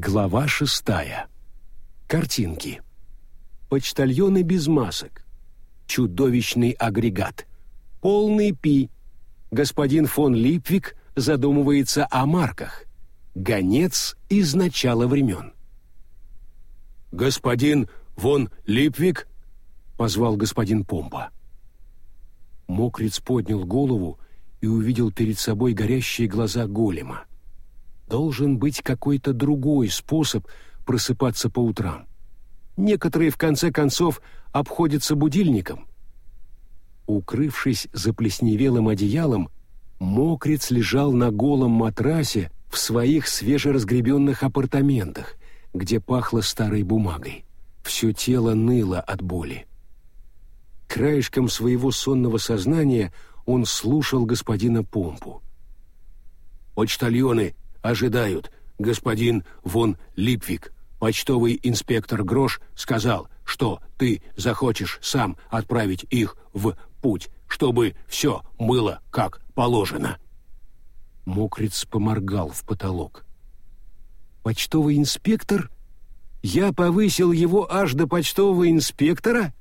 Глава шестая. Картинки. Почтальоны без масок. Чудовищный агрегат. Полный пи. Господин фон Липвик задумывается о марках. Гонец из начала времен. «Господин фон Липвик?» — позвал господин Помпа. Мокриц поднял голову и увидел перед собой горящие глаза голема. Должен быть какой-то другой способ просыпаться по утрам. Некоторые, в конце концов, обходятся будильником. Укрывшись заплесневелым одеялом, мокрец лежал на голом матрасе в своих свежеразгребенных апартаментах, где пахло старой бумагой. Все тело ныло от боли. Краешком своего сонного сознания он слушал господина Помпу. «Почтальоны ожидают, господин Вон Липвик. Почтовый инспектор Грош сказал, что ты захочешь сам отправить их в путь, чтобы все было как положено». Мокриц поморгал в потолок. «Почтовый инспектор? Я повысил его аж до почтового инспектора?»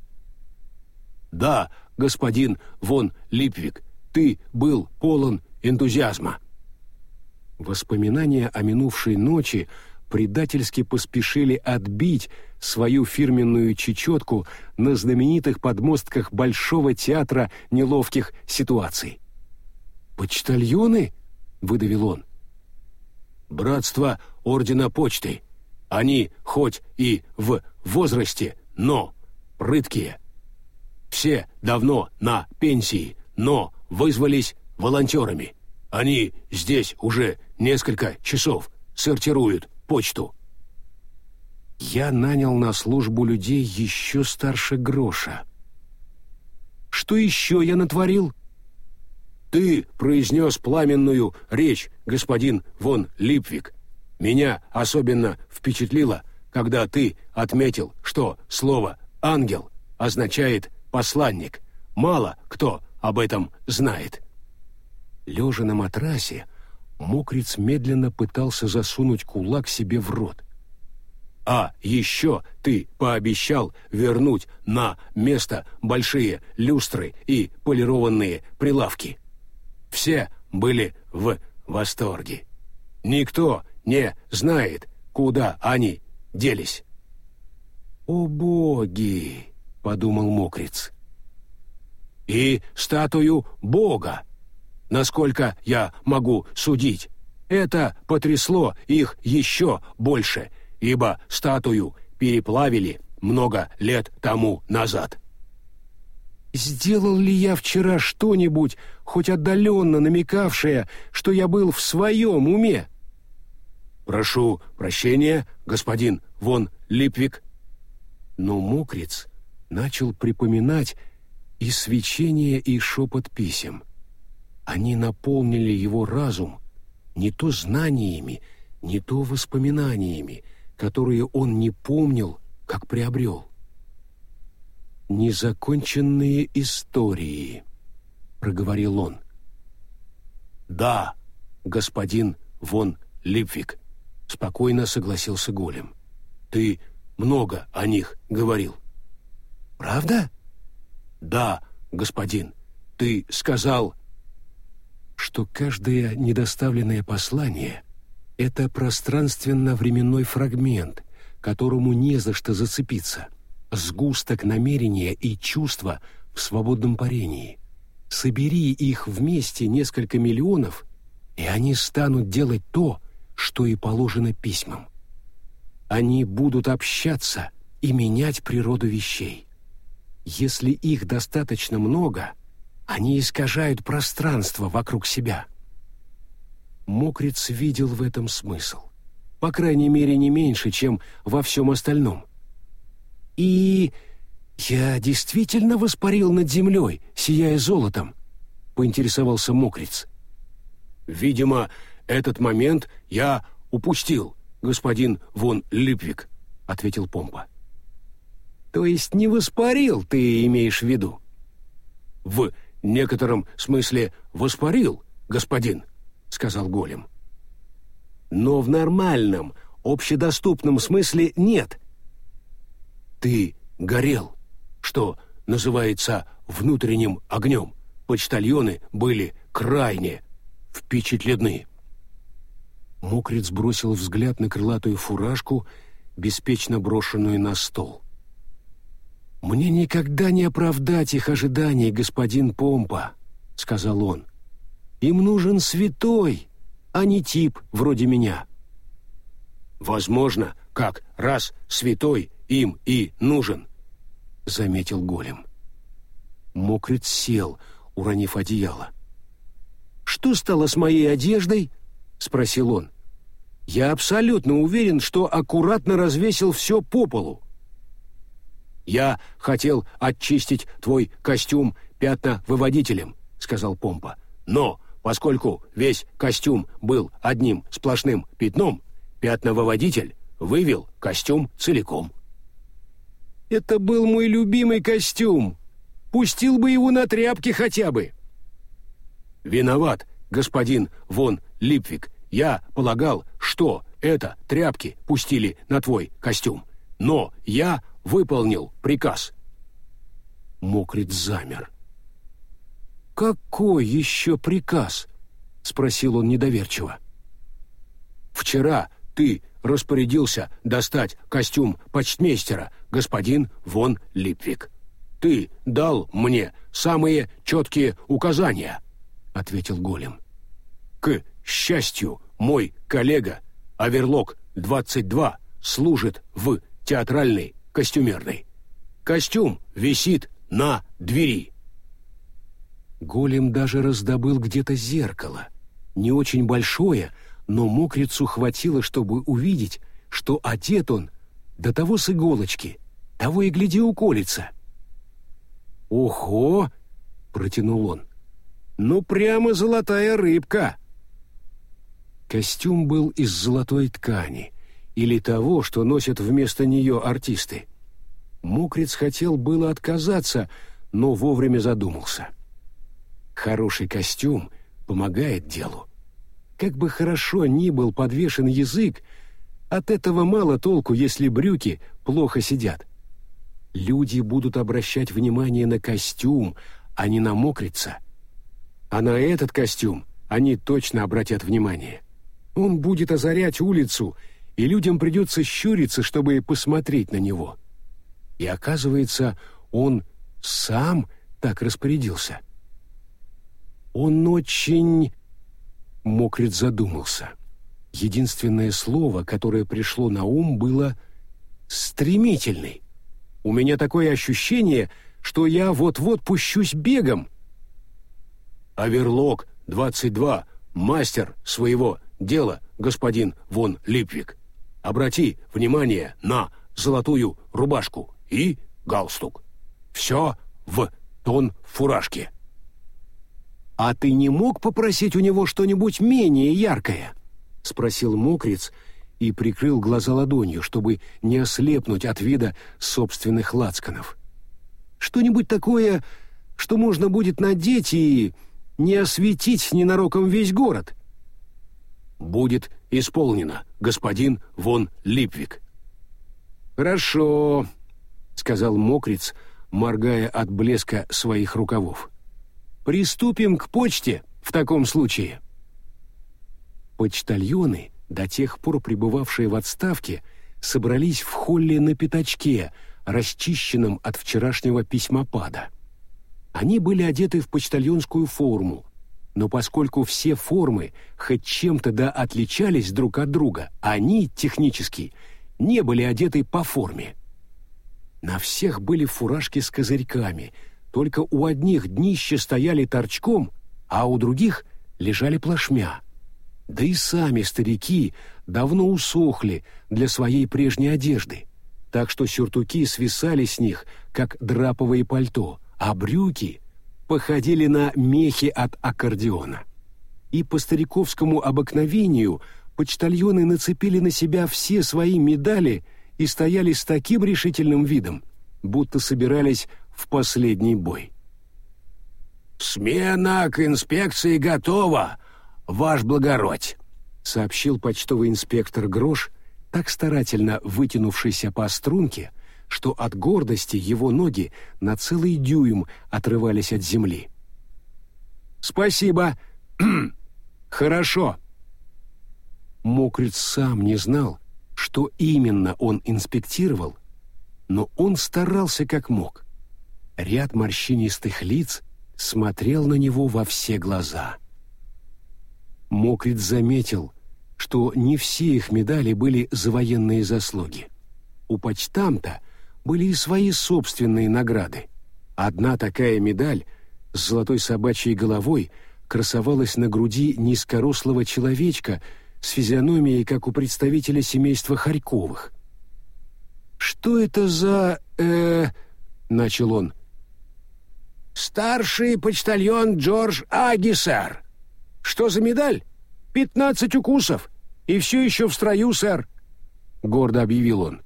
«Да, господин Вон Липвик, ты был полон энтузиазма». Воспоминания о минувшей ночи предательски поспешили отбить свою фирменную чечетку на знаменитых подмостках Большого театра неловких ситуаций. «Почтальоны?» — выдавил он. «Братство Ордена Почты. Они хоть и в возрасте, но прыткие. Все давно на пенсии, но вызвались волонтерами. Они здесь уже несколько часов сортируют почту. Я нанял на службу людей еще старше Гроша. Что еще я натворил? Ты произнес пламенную речь, господин Вон Липвик. Меня особенно впечатлило, когда ты отметил, что слово «ангел» означает «посланник». Мало кто об этом знает. Лежа на матрасе, Мокриц медленно пытался засунуть кулак себе в рот. «А еще ты пообещал вернуть на место большие люстры и полированные прилавки. Все были в восторге. Никто не знает, куда они делись». «О боги!» — подумал Мокриц. «И статую Бога насколько я могу судить. Это потрясло их еще больше, ибо статую переплавили много лет тому назад. Сделал ли я вчера что-нибудь, хоть отдаленно намекавшее, что я был в своем уме? Прошу прощения, господин Вон Липвик. Но мокрец начал припоминать и свечение, и шепот писем. Они наполнили его разум не то знаниями, не то воспоминаниями, которые он не помнил, как приобрел. «Незаконченные истории», — проговорил он. «Да, господин Вон Липвик», — спокойно согласился Голем. «Ты много о них говорил». «Правда?» «Да, господин. Ты сказал, что каждое недоставленное послание — это пространственно-временной фрагмент, которому не за что зацепиться, сгусток намерения и чувства в свободном парении. Собери их вместе несколько миллионов, и они станут делать то, что и положено письмам. Они будут общаться и менять природу вещей. Если их достаточно много — они искажают пространство вокруг себя. Мокриц видел в этом смысл. По крайней мере, не меньше, чем во всем остальном. И я действительно воспарил над землей, сияя золотом, поинтересовался Мокриц. Видимо, этот момент я упустил, господин Вон Липвик, ответил Помпа. То есть не воспарил, ты имеешь в виду? В некотором смысле воспарил, господин», — сказал голем. «Но в нормальном, общедоступном смысле нет. Ты горел, что называется внутренним огнем. Почтальоны были крайне впечатлены. Мокриц бросил взгляд на крылатую фуражку, беспечно брошенную на стол. «Мне никогда не оправдать их ожиданий, господин Помпа», — сказал он. «Им нужен святой, а не тип вроде меня». «Возможно, как раз святой им и нужен», — заметил голем. Мокриц сел, уронив одеяло. «Что стало с моей одеждой?» — спросил он. «Я абсолютно уверен, что аккуратно развесил все по полу». «Я хотел очистить твой костюм пятна-выводителем», — сказал Помпа. «Но, поскольку весь костюм был одним сплошным пятном, пятновыводитель вывел костюм целиком». «Это был мой любимый костюм. Пустил бы его на тряпки хотя бы». «Виноват, господин Вон Липвик. Я полагал, что это тряпки пустили на твой костюм. Но я выполнил приказ». Мокрит замер. «Какой еще приказ?» — спросил он недоверчиво. «Вчера ты распорядился достать костюм почтмейстера, господин Вон Липвик. Ты дал мне самые четкие указания», — ответил голем. «К счастью, мой коллега Аверлок-22 служит в театральной костюмерной. Костюм висит на двери». Голем даже раздобыл где-то зеркало, не очень большое, но мокрицу хватило, чтобы увидеть, что одет он до того с иголочки, того и гляди уколется. «Ого!» — протянул он. «Ну прямо золотая рыбка!» Костюм был из золотой ткани или того, что носят вместо нее артисты. Мокриц хотел было отказаться, но вовремя задумался. Хороший костюм помогает делу. Как бы хорошо ни был подвешен язык, от этого мало толку, если брюки плохо сидят. Люди будут обращать внимание на костюм, а не на мокрица. А на этот костюм они точно обратят внимание. Он будет озарять улицу, и людям придется щуриться, чтобы посмотреть на него. И оказывается, он сам так распорядился. Он очень... Мокрит задумался. Единственное слово, которое пришло на ум, было «стремительный». У меня такое ощущение, что я вот-вот пущусь бегом. Аверлок, 22, мастер своего дела, господин Вон Липвик. Обрати внимание на золотую рубашку и галстук. Все в тон фуражки. «А ты не мог попросить у него что-нибудь менее яркое?» — спросил мокриц и прикрыл глаза ладонью, чтобы не ослепнуть от вида собственных лацканов. «Что-нибудь такое, что можно будет надеть и не осветить ненароком весь город?» «Будет исполнено, господин Вон Липвик». «Хорошо», — сказал мокриц, моргая от блеска своих рукавов. Приступим к почте в таком случае. Почтальоны, до тех пор пребывавшие в отставке, собрались в холле на пятачке, расчищенном от вчерашнего письмопада. Они были одеты в почтальонскую форму, но поскольку все формы хоть чем-то да отличались друг от друга, они, технически, не были одеты по форме. На всех были фуражки с козырьками — только у одних днища стояли торчком, а у других лежали плашмя. Да и сами старики давно усохли для своей прежней одежды, так что сюртуки свисали с них, как драповые пальто, а брюки походили на мехи от аккордеона. И по стариковскому обыкновению почтальоны нацепили на себя все свои медали и стояли с таким решительным видом, будто собирались в последний бой. «Смена к инспекции готова, ваш благородь», — сообщил почтовый инспектор Грош, так старательно вытянувшийся по струнке, что от гордости его ноги на целый дюйм отрывались от земли. «Спасибо! Хорошо!» Мокриц сам не знал, что именно он инспектировал, но он старался как мог. Ряд морщинистых лиц смотрел на него во все глаза. Мокриц заметил, что не все их медали были за военные заслуги. У почтамта были и свои собственные награды. Одна такая медаль с золотой собачьей головой красовалась на груди низкорослого человечка с физиономией, как у представителя семейства Харьковых. «Что это за... э...» — начал он. «Старший почтальон Джордж Аги, сэр. Что за медаль? Пятнадцать укусов. И все еще в строю, сэр», — гордо объявил он.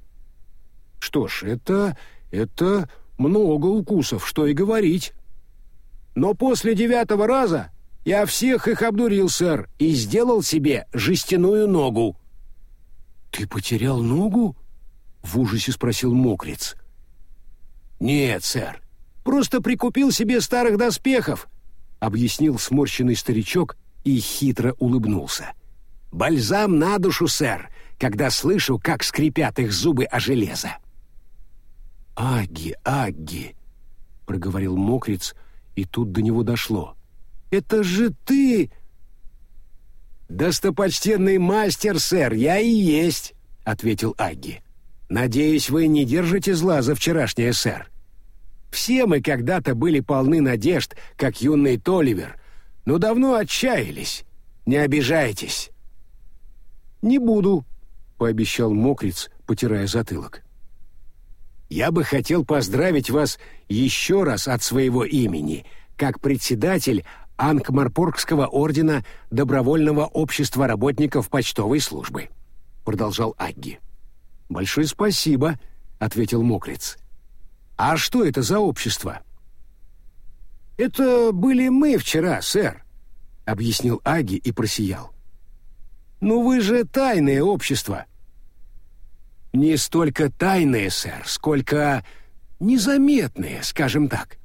Что ж, это... это много укусов, что и говорить. Но после девятого раза я всех их обдурил, сэр, и сделал себе жестяную ногу. Ты потерял ногу? В ужасе спросил Мокриц. Нет, сэр, просто прикупил себе старых доспехов, объяснил сморщенный старичок и хитро улыбнулся. Бальзам на душу, сэр, когда слышу, как скрипят их зубы о железо. «Агги, Агги!» — проговорил мокриц, и тут до него дошло. «Это же ты!» «Достопочтенный мастер, сэр, я и есть!» — ответил Агги. «Надеюсь, вы не держите зла за вчерашнее, сэр. Все мы когда-то были полны надежд, как юный Толивер, но давно отчаялись. Не обижайтесь». «Не буду», — пообещал мокриц, потирая затылок. Я бы хотел поздравить вас еще раз от своего имени, как председатель Анкмарпоргского ордена Добровольного общества работников почтовой службы», — продолжал Агги. «Большое спасибо», — ответил Мокриц. «А что это за общество?» «Это были мы вчера, сэр», — объяснил Аги и просиял. «Ну вы же тайное общество. Не столько тайные, сэр, сколько незаметные, скажем так.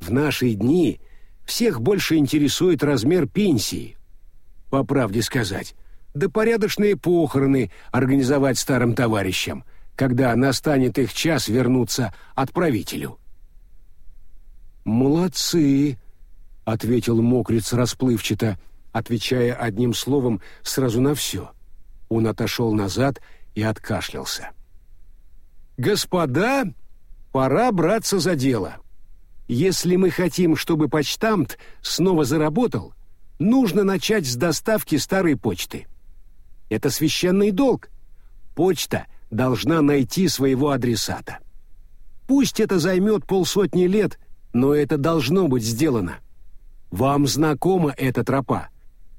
В наши дни всех больше интересует размер пенсии. По правде сказать, да порядочные похороны организовать старым товарищам, когда настанет их час вернуться отправителю. «Молодцы!» — ответил мокрец расплывчато, отвечая одним словом сразу на все. Он отошел назад и откашлялся. «Господа, пора браться за дело. Если мы хотим, чтобы почтамт снова заработал, нужно начать с доставки старой почты. Это священный долг. Почта должна найти своего адресата. Пусть это займет полсотни лет, но это должно быть сделано. Вам знакома эта тропа.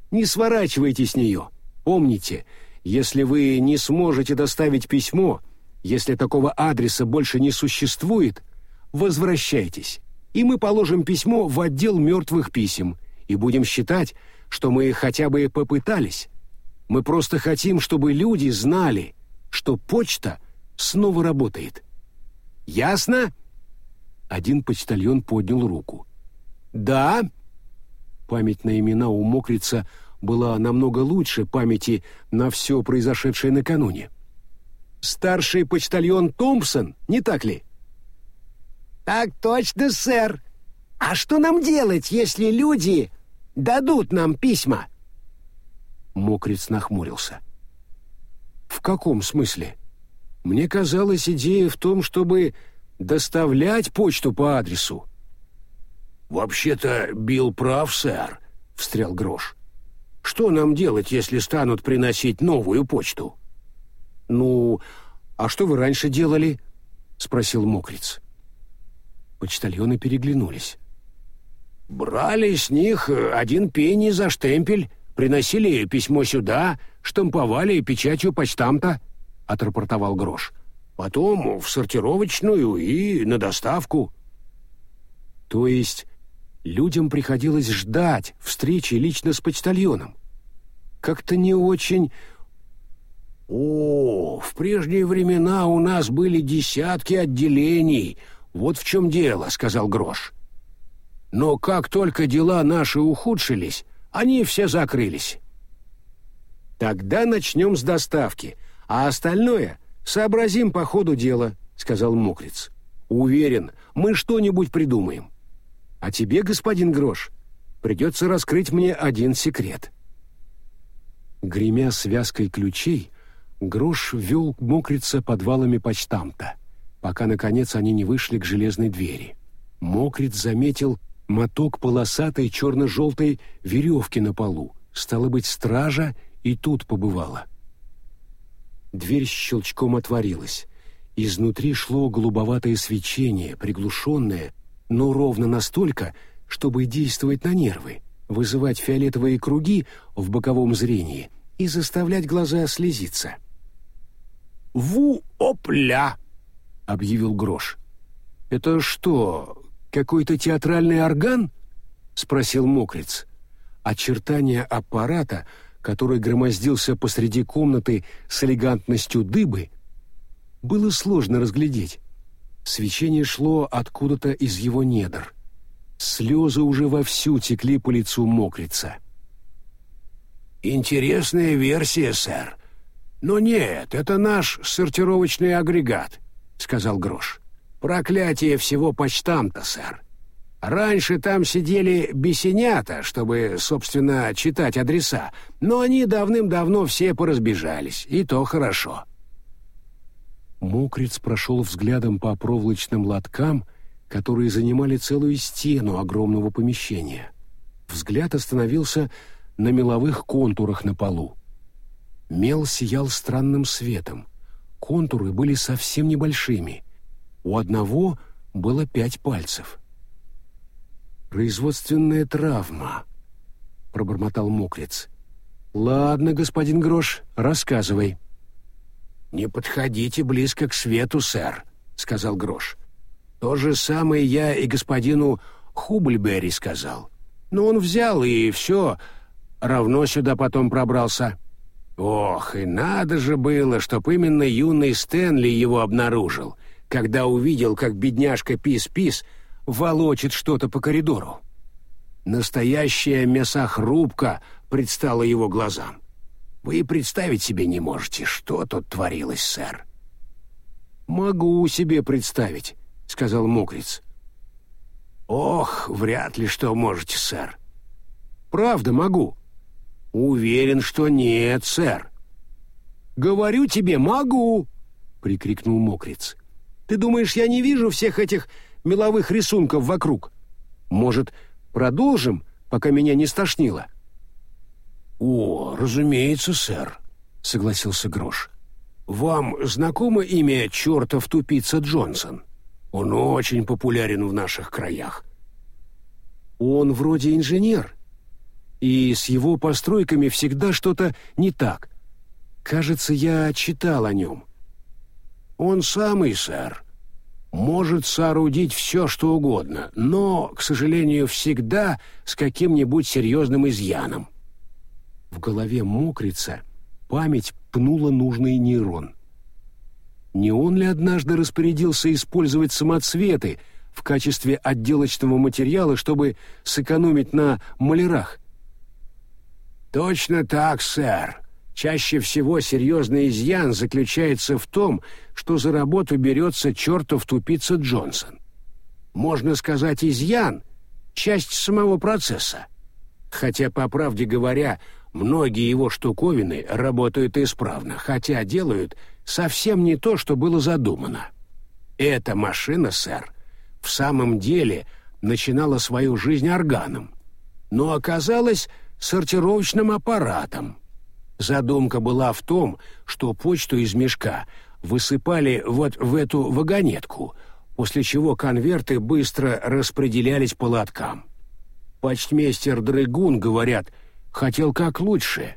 Не сворачивайте с нее. Помните, если вы не сможете доставить письмо, если такого адреса больше не существует, возвращайтесь, и мы положим письмо в отдел мертвых писем и будем считать, что мы хотя бы попытались. Мы просто хотим, чтобы люди знали, что почта снова работает. Ясно? Один почтальон поднял руку. Да. Память на имена у мокрица была намного лучше памяти на все произошедшее накануне. «Старший почтальон Томпсон, не так ли?» «Так точно, сэр. А что нам делать, если люди дадут нам письма?» Мокриц нахмурился. «В каком смысле? Мне казалось, идея в том, чтобы доставлять почту по адресу». «Вообще-то Билл прав, сэр», — встрял Грош. Что нам делать, если станут приносить новую почту? Ну, а что вы раньше делали? спросил Мокриц. Почтальоны переглянулись. Брали с них один пенни за штемпель, приносили письмо сюда, штамповали печатью почтамта, отрапортовал Грош. Потом в сортировочную и на доставку. То есть людям приходилось ждать встречи лично с почтальоном. Как-то не очень... О, в прежние времена у нас были десятки отделений. Вот в чем дело, сказал Грош. Но как только дела наши ухудшились, они все закрылись. Тогда начнем с доставки, а остальное сообразим по ходу дела, сказал Мокриц. Уверен, мы что-нибудь придумаем. А тебе, господин Грош, придется раскрыть мне один секрет. Гремя связкой ключей, Грош вел Мокрица подвалами почтамта, пока, наконец, они не вышли к железной двери. Мокриц заметил моток полосатой черно-желтой веревки на полу. Стало быть, стража и тут побывала. Дверь щелчком отворилась. Изнутри шло голубоватое свечение, приглушенное, но ровно настолько, чтобы действовать на нервы, вызывать фиолетовые круги в боковом зрении и заставлять глаза слезиться. «Ву-опля!» — объявил Грош. «Это что, какой-то театральный орган?» — спросил Мокриц. Очертания аппарата, который громоздился посреди комнаты с элегантностью дыбы, было сложно разглядеть. Свечение шло откуда-то из его недр. Слезы уже вовсю текли по лицу Мокрица. «Интересная версия, сэр. Но нет, это наш сортировочный агрегат», — сказал Грош. Проклятие всего почтамта, сэр. Раньше там сидели бесенята, чтобы, собственно, читать адреса, но они давным-давно все поразбежались, и то хорошо. Мокриц прошел взглядом по проволочным лоткам, которые занимали целую стену огромного помещения. Взгляд остановился на меловых контурах на полу. Мел сиял странным светом. Контуры были совсем небольшими — у одного было пять пальцев. «Производственная травма», — пробормотал мокрец. «Ладно, господин Грош, рассказывай». «Не подходите близко к свету, сэр», — сказал Грош. «То же самое я и господину Хубльберри сказал. Но он взял и все, равно сюда потом пробрался. Ох, и надо же было, чтоб именно юный Стэнли его обнаружил когда увидел, как бедняжка Пис-Пис волочит что-то по коридору. Настоящая мясохрубка предстала его глазам. Вы представить себе не можете, что тут творилось, сэр. «Могу себе представить», — сказал Мокриц. «Ох, вряд ли что можете, сэр». «Правда могу». «Уверен, что нет, сэр». «Говорю тебе, могу!» — прикрикнул Мокриц. Ты думаешь, я не вижу всех этих меловых рисунков вокруг? Может, продолжим, пока меня не стошнило?» «О, разумеется, сэр», — согласился Грош. «Вам знакомо имя чертов тупица Джонсон? Он очень популярен в наших краях». «Он вроде инженер, и с его постройками всегда что-то не так. Кажется, я читал о нем». Он самый, сэр. Может соорудить все, что угодно, но, к сожалению, всегда с каким-нибудь серьезным изъяном. В голове мокрица память пнула нужный нейрон. Не он ли однажды распорядился использовать самоцветы в качестве отделочного материала, чтобы сэкономить на малярах? «Точно так, сэр», Чаще всего серьезный изъян заключается в том, что за работу берется чертов тупица Джонсон. Можно сказать, изъян — часть самого процесса. Хотя, по правде говоря, многие его штуковины работают исправно, хотя делают совсем не то, что было задумано. Эта машина, сэр, в самом деле начинала свою жизнь органом, но оказалась сортировочным аппаратом — Задумка была в том, что почту из мешка высыпали вот в эту вагонетку, после чего конверты быстро распределялись по лоткам. Почтмейстер Дрыгун, говорят, хотел как лучше.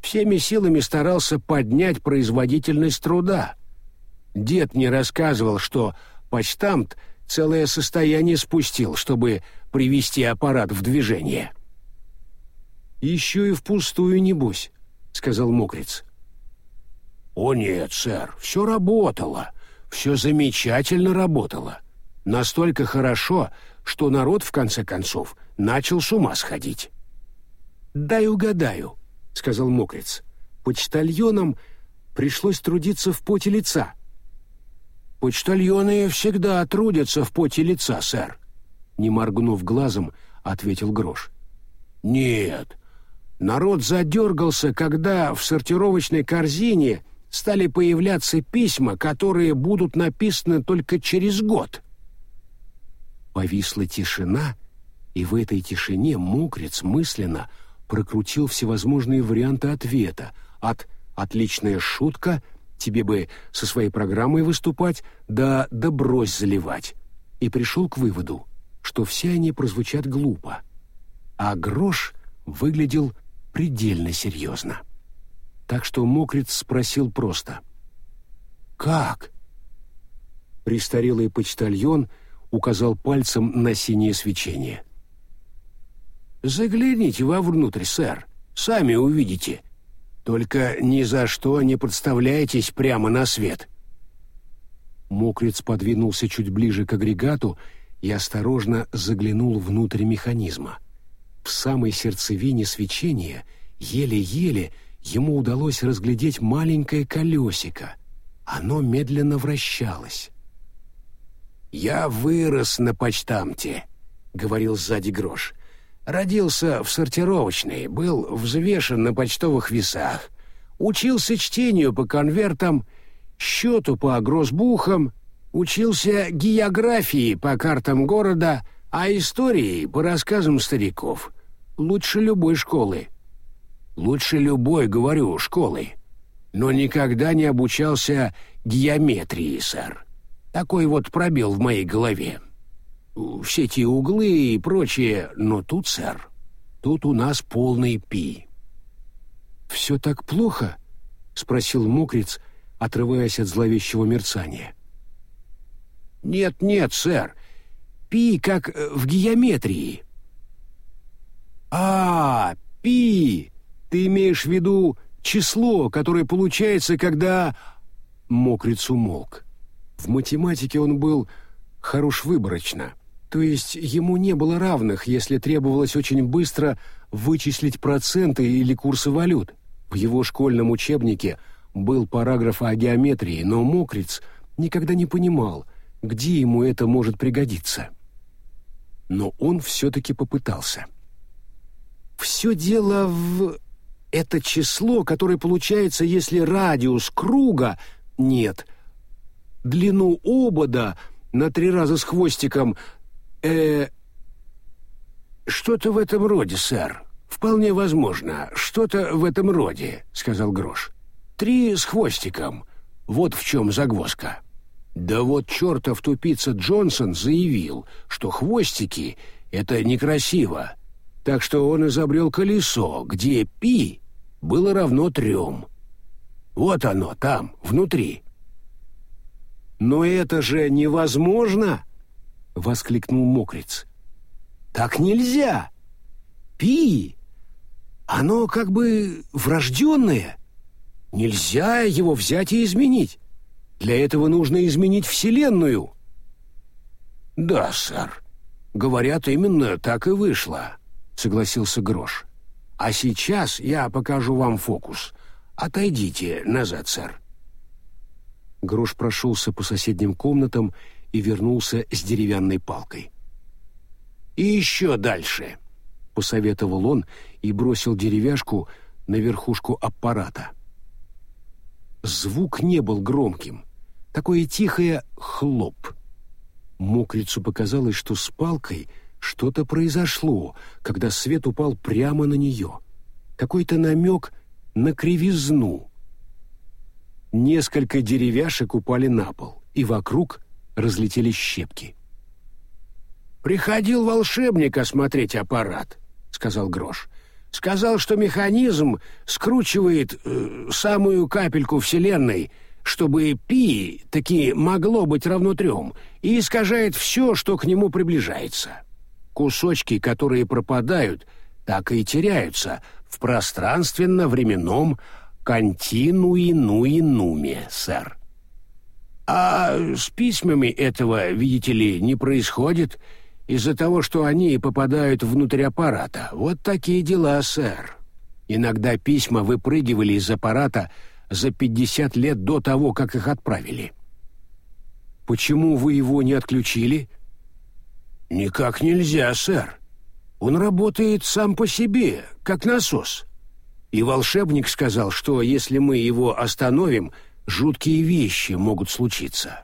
Всеми силами старался поднять производительность труда. Дед мне рассказывал, что почтамт целое состояние спустил, чтобы привести аппарат в движение. «Еще и впустую, небось», — сказал Мокриц. О нет, сэр, все работало. Все замечательно работало. Настолько хорошо, что народ, в конце концов, начал с ума сходить. «Дай угадаю», — сказал Мокриц. «Почтальонам пришлось трудиться в поте лица». «Почтальоны всегда трудятся в поте лица, сэр», — не моргнув глазом, ответил Грош. «Нет, народ задергался, когда в сортировочной корзине стали появляться письма, которые будут написаны только через год». Повисла тишина, и в этой тишине Мокриц мысленно прокрутил всевозможные варианты ответа, от «отличная шутка», «тебе бы со своей программой выступать», да «да брось заливать», и пришел к выводу, что все они прозвучат глупо. А Грош выглядел предельно серьезно. Так что Мокриц спросил просто «Как?» Престарелый почтальон — указал пальцем на синее свечение. «Загляните вовнутрь, сэр, сами увидите. Только ни за что не подставляйтесь прямо на свет». Мокриц подвинулся чуть ближе к агрегату и осторожно заглянул внутрь механизма. В самой сердцевине свечения еле-еле ему удалось разглядеть маленькое колесико. Оно медленно вращалось. «Я вырос на почтамте», — говорил сзади Грош. «Родился в сортировочной, был взвешен на почтовых весах, учился чтению по конвертам, счету по грозбухам, учился географии по картам города, а истории по рассказам стариков. Лучше любой школы. Лучше любой, говорю, школы. Но никогда не обучался геометрии, сэр. Такой вот пробел в моей голове. Все эти углы и прочее, но тут, сэр, тут у нас полный пи. «Все так плохо?» — спросил Мокриц, отрываясь от зловещего мерцания. «Нет-нет, сэр, пи как э, в геометрии». «А, пи! Ты имеешь в виду число, которое получается, когда...» Мокриц умолк. В математике он был хорош выборочно, то есть ему не было равных, если требовалось очень быстро вычислить проценты или курсы валют. В его школьном учебнике был параграф о геометрии, но Мокриц никогда не понимал, где ему это может пригодиться. Но он все-таки попытался. «Все дело в...» это число, которое получается, если радиус круга нет, длину обода на три раза с хвостиком. Э, что-то в этом роде, сэр. Вполне возможно, что-то в этом роде, сказал Грош. Три с хвостиком. Вот в чем загвоздка. Да вот чертов тупица Джонсон заявил, что хвостики — это некрасиво. Так что он изобрел колесо, где пи было равно трем. Вот оно, там, внутри. «Но это же невозможно!» — воскликнул Мокриц. «Так нельзя! Пи! Оно как бы врожденное. Нельзя его взять и изменить. Для этого нужно изменить Вселенную». «Да, сэр. Говорят, именно так и вышло», — согласился Грош. «А сейчас я покажу вам фокус. Отойдите назад, сэр». Грош прошелся по соседним комнатам и вернулся с деревянной палкой. «И еще дальше», — посоветовал он и бросил деревяшку на верхушку аппарата. Звук не был громким. Такое тихое «хлоп». Мокрицу показалось, что с палкой что-то произошло, когда свет упал прямо на нее. Какой-то намек на кривизну — Несколько деревяшек упали на пол, и вокруг разлетелись щепки. «Приходил волшебник осмотреть аппарат», — сказал Грош. «Сказал, что механизм скручивает э, самую капельку Вселенной, чтобы пи таки могло быть равно трем, и искажает все, что к нему приближается. Кусочки, которые пропадают, так и теряются в пространственно-временном континуи нуи нуме, сэр. А с письмами этого, видите ли, не происходит из-за того, что они попадают внутрь аппарата. Вот такие дела, сэр. Иногда письма выпрыгивали из аппарата за 50 лет до того, как их отправили. Почему вы его не отключили? Никак нельзя, сэр. Он работает сам по себе, как насос. И волшебник сказал, что если мы его остановим, жуткие вещи могут случиться.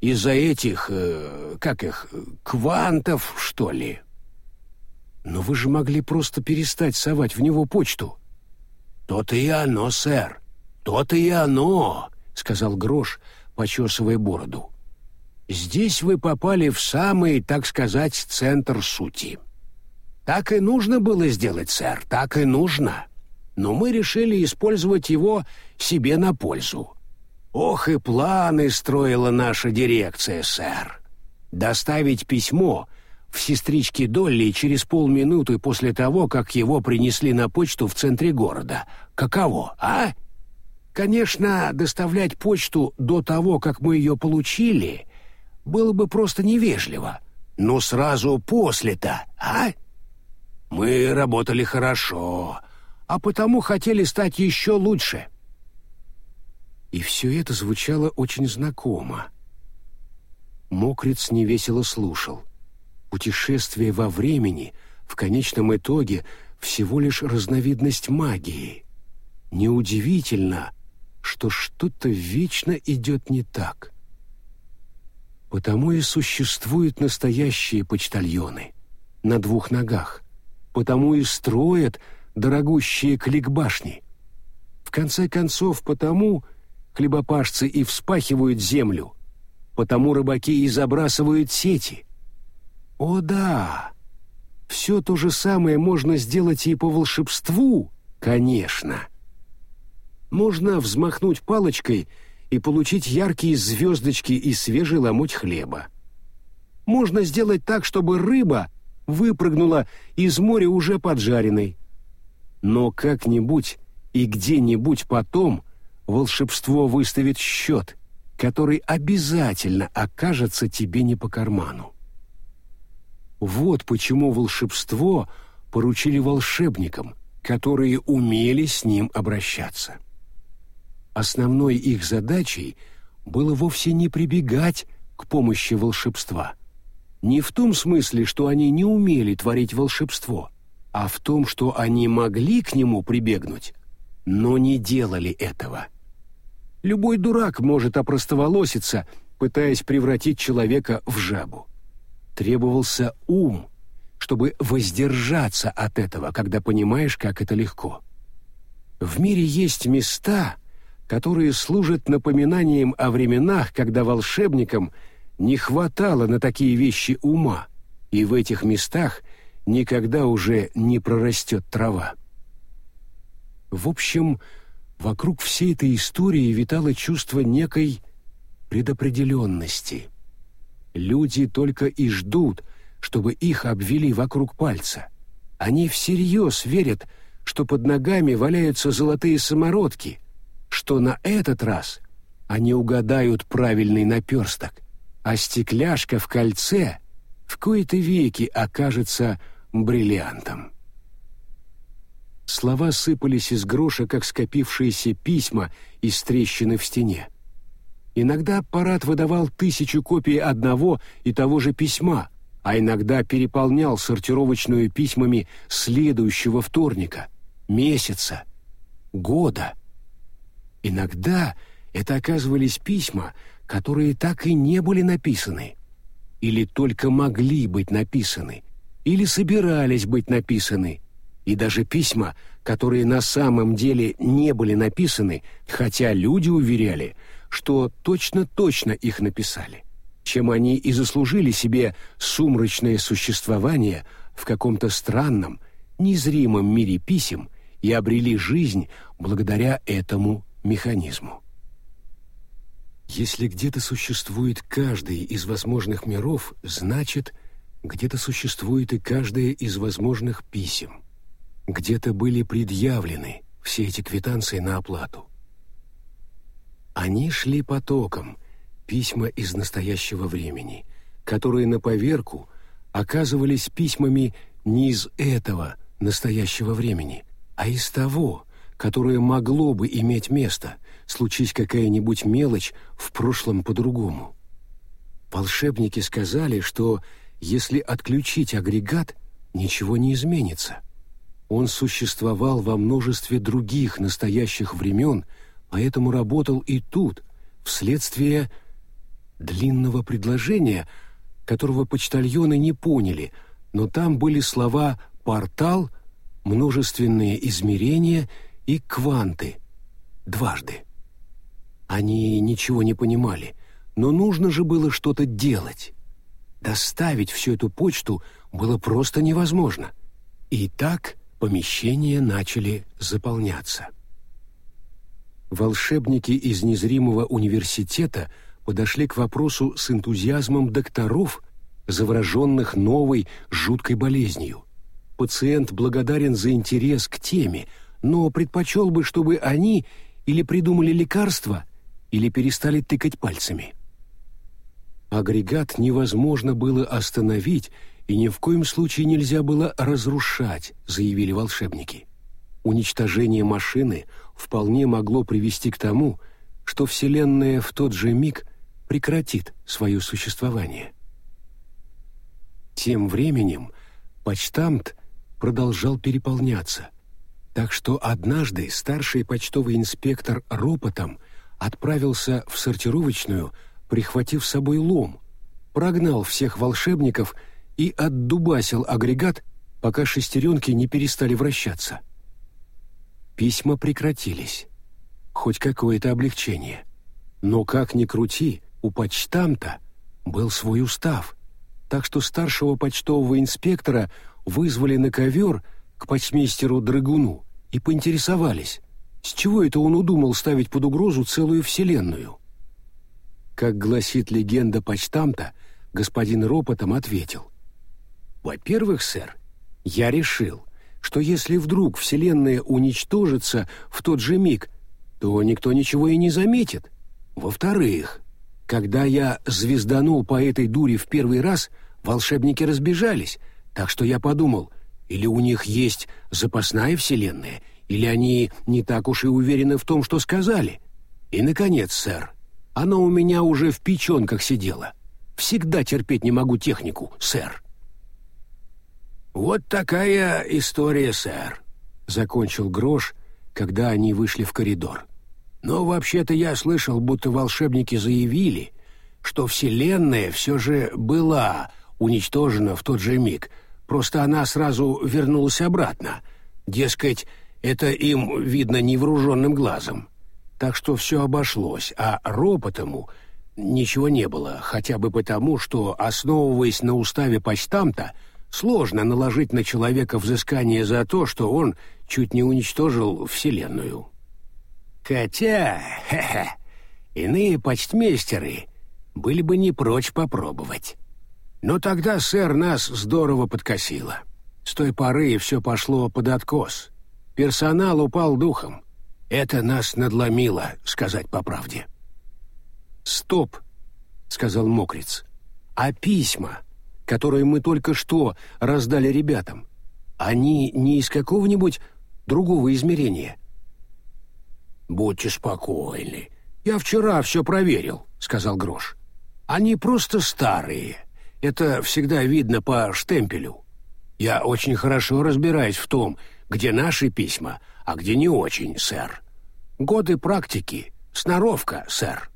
Из-за этих, э, как их, квантов, что ли. Но вы же могли просто перестать совать в него почту. То-то и оно, сэр. То-то и оно, сказал Грош, почесывая бороду. Здесь вы попали в самый, так сказать, центр сути. Так и нужно было сделать, сэр, так и нужно. Но мы решили использовать его себе на пользу. Ох и планы строила наша дирекция, сэр. Доставить письмо в сестричке Долли через полминуты после того, как его принесли на почту в центре города. Каково, а? Конечно, доставлять почту до того, как мы ее получили, было бы просто невежливо. Но сразу после-то, а? Мы работали хорошо, а потому хотели стать еще лучше. И все это звучало очень знакомо. Мокриц невесело слушал. Путешествие во времени в конечном итоге всего лишь разновидность магии. Неудивительно, что что-то вечно идет не так. Потому и существуют настоящие почтальоны на двух ногах, потому и строят дорогущие кликбашни. В конце концов, потому хлебопашцы и вспахивают землю, потому рыбаки и забрасывают сети. О да, все то же самое можно сделать и по волшебству, конечно. Можно взмахнуть палочкой и получить яркие звездочки и свежий ломоть хлеба. Можно сделать так, чтобы рыба выпрыгнула из моря уже поджаренной. Но как-нибудь и где-нибудь потом волшебство выставит счет, который обязательно окажется тебе не по карману. Вот почему волшебство поручили волшебникам, которые умели с ним обращаться. Основной их задачей было вовсе не прибегать к помощи волшебства. Не в том смысле, что они не умели творить волшебство, а в том, что они могли к нему прибегнуть, но не делали этого. Любой дурак может опростоволоситься, пытаясь превратить человека в жабу. Требовался ум, чтобы воздержаться от этого, когда понимаешь, как это легко. В мире есть места, которые служат напоминанием о временах, когда волшебникам не хватало на такие вещи ума, и в этих местах никогда уже не прорастет трава. В общем, Вокруг всей этой истории витало чувство некой предопределенности. Люди только и ждут, чтобы их обвели вокруг пальца. Они всерьез верят, что под ногами валяются золотые самородки, что на этот раз они угадают правильный наперсток, а стекляшка в кольце в кои-то веки окажется бриллиантом. Слова сыпались из гроша, как скопившиеся письма из трещины в стене. Иногда аппарат выдавал тысячу копий одного и того же письма, а иногда переполнял сортировочную письмами следующего вторника, месяца, года. Иногда это оказывались письма, которые так и не были написаны, или только могли быть написаны, или собирались быть написаны — и даже письма, которые на самом деле не были написаны, хотя люди уверяли, что точно-точно их написали, чем они и заслужили себе сумрачное существование в каком-то странном, незримом мире писем и обрели жизнь благодаря этому механизму. Если где-то существует каждый из возможных миров, значит, где-то существует и каждое из возможных писем где-то были предъявлены все эти квитанции на оплату. Они шли потоком, письма из настоящего времени, которые на поверку оказывались письмами не из этого настоящего времени, а из того, которое могло бы иметь место, случись какая-нибудь мелочь в прошлом по-другому. Волшебники сказали, что если отключить агрегат, ничего не изменится. Он существовал во множестве других настоящих времен, поэтому работал и тут, вследствие длинного предложения, которого почтальоны не поняли, но там были слова «портал», «множественные измерения» и «кванты» дважды. Они ничего не понимали, но нужно же было что-то делать. Доставить всю эту почту было просто невозможно. И так помещения начали заполняться. Волшебники из незримого университета подошли к вопросу с энтузиазмом докторов, завороженных новой жуткой болезнью. Пациент благодарен за интерес к теме, но предпочел бы, чтобы они или придумали лекарство, или перестали тыкать пальцами. Агрегат невозможно было остановить, и ни в коем случае нельзя было разрушать, заявили волшебники. Уничтожение машины вполне могло привести к тому, что Вселенная в тот же миг прекратит свое существование. Тем временем почтамт продолжал переполняться, так что однажды старший почтовый инспектор ропотом отправился в сортировочную, прихватив с собой лом, прогнал всех волшебников и отдубасил агрегат, пока шестеренки не перестали вращаться. Письма прекратились. Хоть какое-то облегчение. Но как ни крути, у почтамта был свой устав, так что старшего почтового инспектора вызвали на ковер к почмейстеру Драгуну и поинтересовались, с чего это он удумал ставить под угрозу целую вселенную. Как гласит легенда почтамта, господин ропотом ответил. «Во-первых, сэр, я решил, что если вдруг Вселенная уничтожится в тот же миг, то никто ничего и не заметит. Во-вторых, когда я звезданул по этой дуре в первый раз, волшебники разбежались, так что я подумал, или у них есть запасная Вселенная, или они не так уж и уверены в том, что сказали. И, наконец, сэр, она у меня уже в печенках сидела. Всегда терпеть не могу технику, сэр. «Вот такая история, сэр», — закончил Грош, когда они вышли в коридор. «Но вообще-то я слышал, будто волшебники заявили, что Вселенная все же была уничтожена в тот же миг, просто она сразу вернулась обратно. Дескать, это им видно невооруженным глазом. Так что все обошлось, а роботому ничего не было, хотя бы потому, что, основываясь на уставе почтамта, Сложно наложить на человека взыскание за то, что он чуть не уничтожил Вселенную. Хотя, хе-хе, иные почтмейстеры были бы не прочь попробовать. Но тогда сэр нас здорово подкосило. С той поры все пошло под откос. Персонал упал духом. Это нас надломило, сказать по правде. «Стоп», — сказал Мокриц. «А письма, которые мы только что раздали ребятам, они не из какого-нибудь другого измерения. «Будьте спокойны. Я вчера все проверил», — сказал Грош. «Они просто старые. Это всегда видно по штемпелю. Я очень хорошо разбираюсь в том, где наши письма, а где не очень, сэр. Годы практики, сноровка, сэр».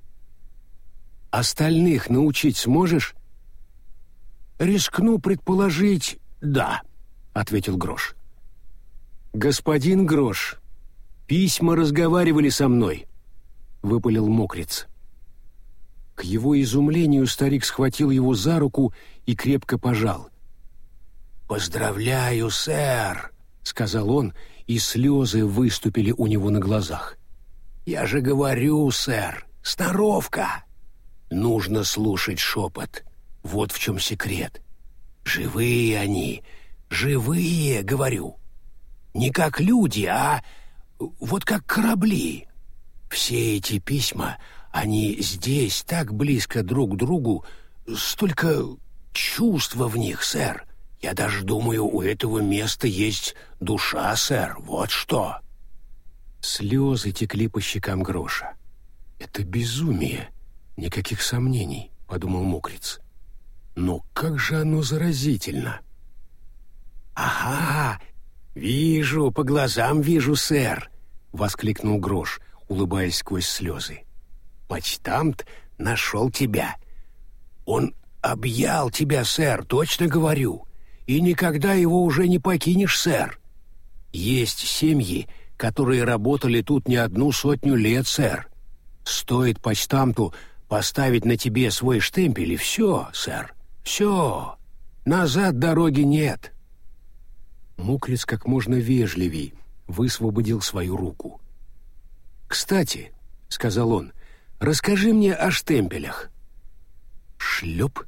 «Остальных научить сможешь?» «Рискну предположить, да», — ответил Грош. «Господин Грош, письма разговаривали со мной», — выпалил мокрец. К его изумлению старик схватил его за руку и крепко пожал. «Поздравляю, сэр», — сказал он, и слезы выступили у него на глазах. «Я же говорю, сэр, сноровка!» «Нужно слушать шепот», вот в чем секрет. Живые они, живые, говорю. Не как люди, а вот как корабли. Все эти письма, они здесь так близко друг к другу, столько чувства в них, сэр. Я даже думаю, у этого места есть душа, сэр, вот что». Слезы текли по щекам Гроша. «Это безумие, никаких сомнений», — подумал Мокриц. «Но как же оно заразительно!» «Ага, вижу, по глазам вижу, сэр!» — воскликнул Грош, улыбаясь сквозь слезы. «Почтамт нашел тебя. Он объял тебя, сэр, точно говорю, и никогда его уже не покинешь, сэр. Есть семьи, которые работали тут не одну сотню лет, сэр. Стоит почтамту поставить на тебе свой штемпель, и все, сэр, все. Назад дороги нет». Мукриц как можно вежливей высвободил свою руку. «Кстати», — сказал он, — «расскажи мне о штемпелях». «Шлеп?»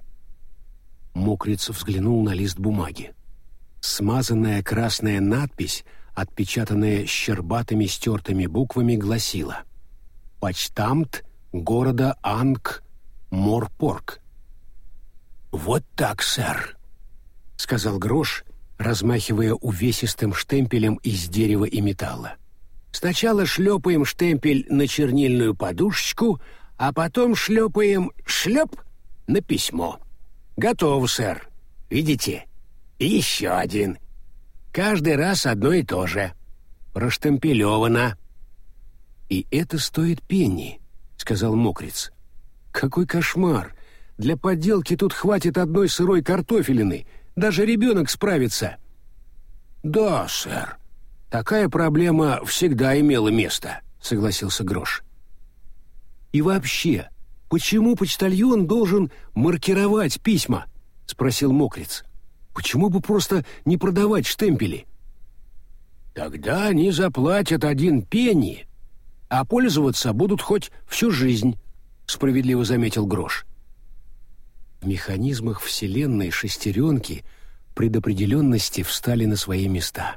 Мокриц взглянул на лист бумаги. Смазанная красная надпись, отпечатанная щербатыми стертыми буквами, гласила «Почтамт города Анг-Морпорг». «Вот так, сэр», — сказал Грош, размахивая увесистым штемпелем из дерева и металла. «Сначала шлепаем штемпель на чернильную подушечку, а потом шлепаем шлеп на письмо. Готов, сэр. Видите? И еще один. Каждый раз одно и то же. Проштемпелевано». «И это стоит пенни», — сказал Мокриц. «Какой кошмар! Для подделки тут хватит одной сырой картофелины — даже ребенок справится». «Да, сэр. Такая проблема всегда имела место», — согласился Грош. «И вообще, почему почтальон должен маркировать письма?» — спросил Мокриц. «Почему бы просто не продавать штемпели?» «Тогда они заплатят один пенни, а пользоваться будут хоть всю жизнь», — справедливо заметил Грош. Механизмах Вселенной шестеренки предопределенности встали на свои места.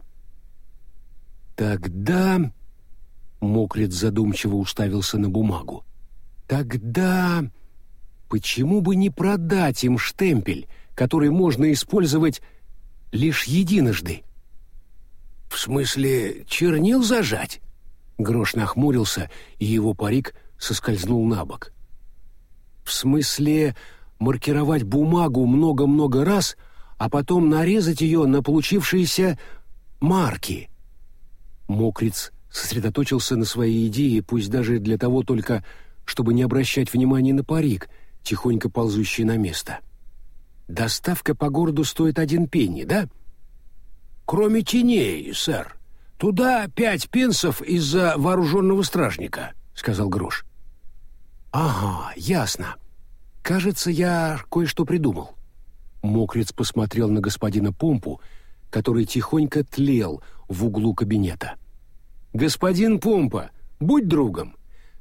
«Тогда...» — Мокрит задумчиво уставился на бумагу. «Тогда... Почему бы не продать им штемпель, который можно использовать лишь единожды?» «В смысле, чернил зажать?» Грош нахмурился, и его парик соскользнул на бок. «В смысле, маркировать бумагу много-много раз, а потом нарезать ее на получившиеся марки. Мокриц сосредоточился на своей идее, пусть даже для того только, чтобы не обращать внимания на парик, тихонько ползущий на место. «Доставка по городу стоит один пенни, да?» «Кроме теней, сэр. Туда пять пенсов из-за вооруженного стражника», — сказал Грош. «Ага, ясно. «Кажется, я кое-что придумал». Мокриц посмотрел на господина Помпу, который тихонько тлел в углу кабинета. «Господин Помпа, будь другом.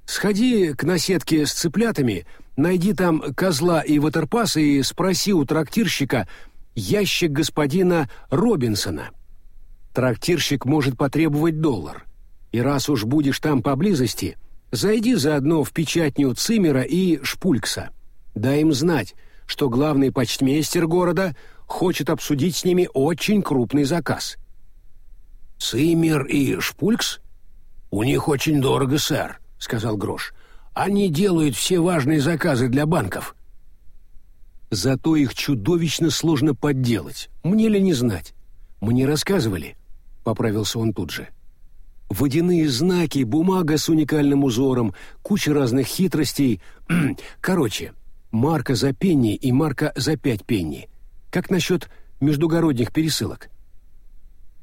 Сходи к наседке с цыплятами, найди там козла и ватерпас и спроси у трактирщика ящик господина Робинсона. Трактирщик может потребовать доллар. И раз уж будешь там поблизости, зайди заодно в печатню Цимера и Шпулькса. Дай им знать, что главный почтмейстер города хочет обсудить с ними очень крупный заказ. «Цимер и Шпулькс? У них очень дорого, сэр», — сказал Грош. «Они делают все важные заказы для банков». «Зато их чудовищно сложно подделать. Мне ли не знать? Мне рассказывали», — поправился он тут же. Водяные знаки, бумага с уникальным узором, куча разных хитростей. Короче, марка за пенни и марка за пять пенни. Как насчет междугородних пересылок?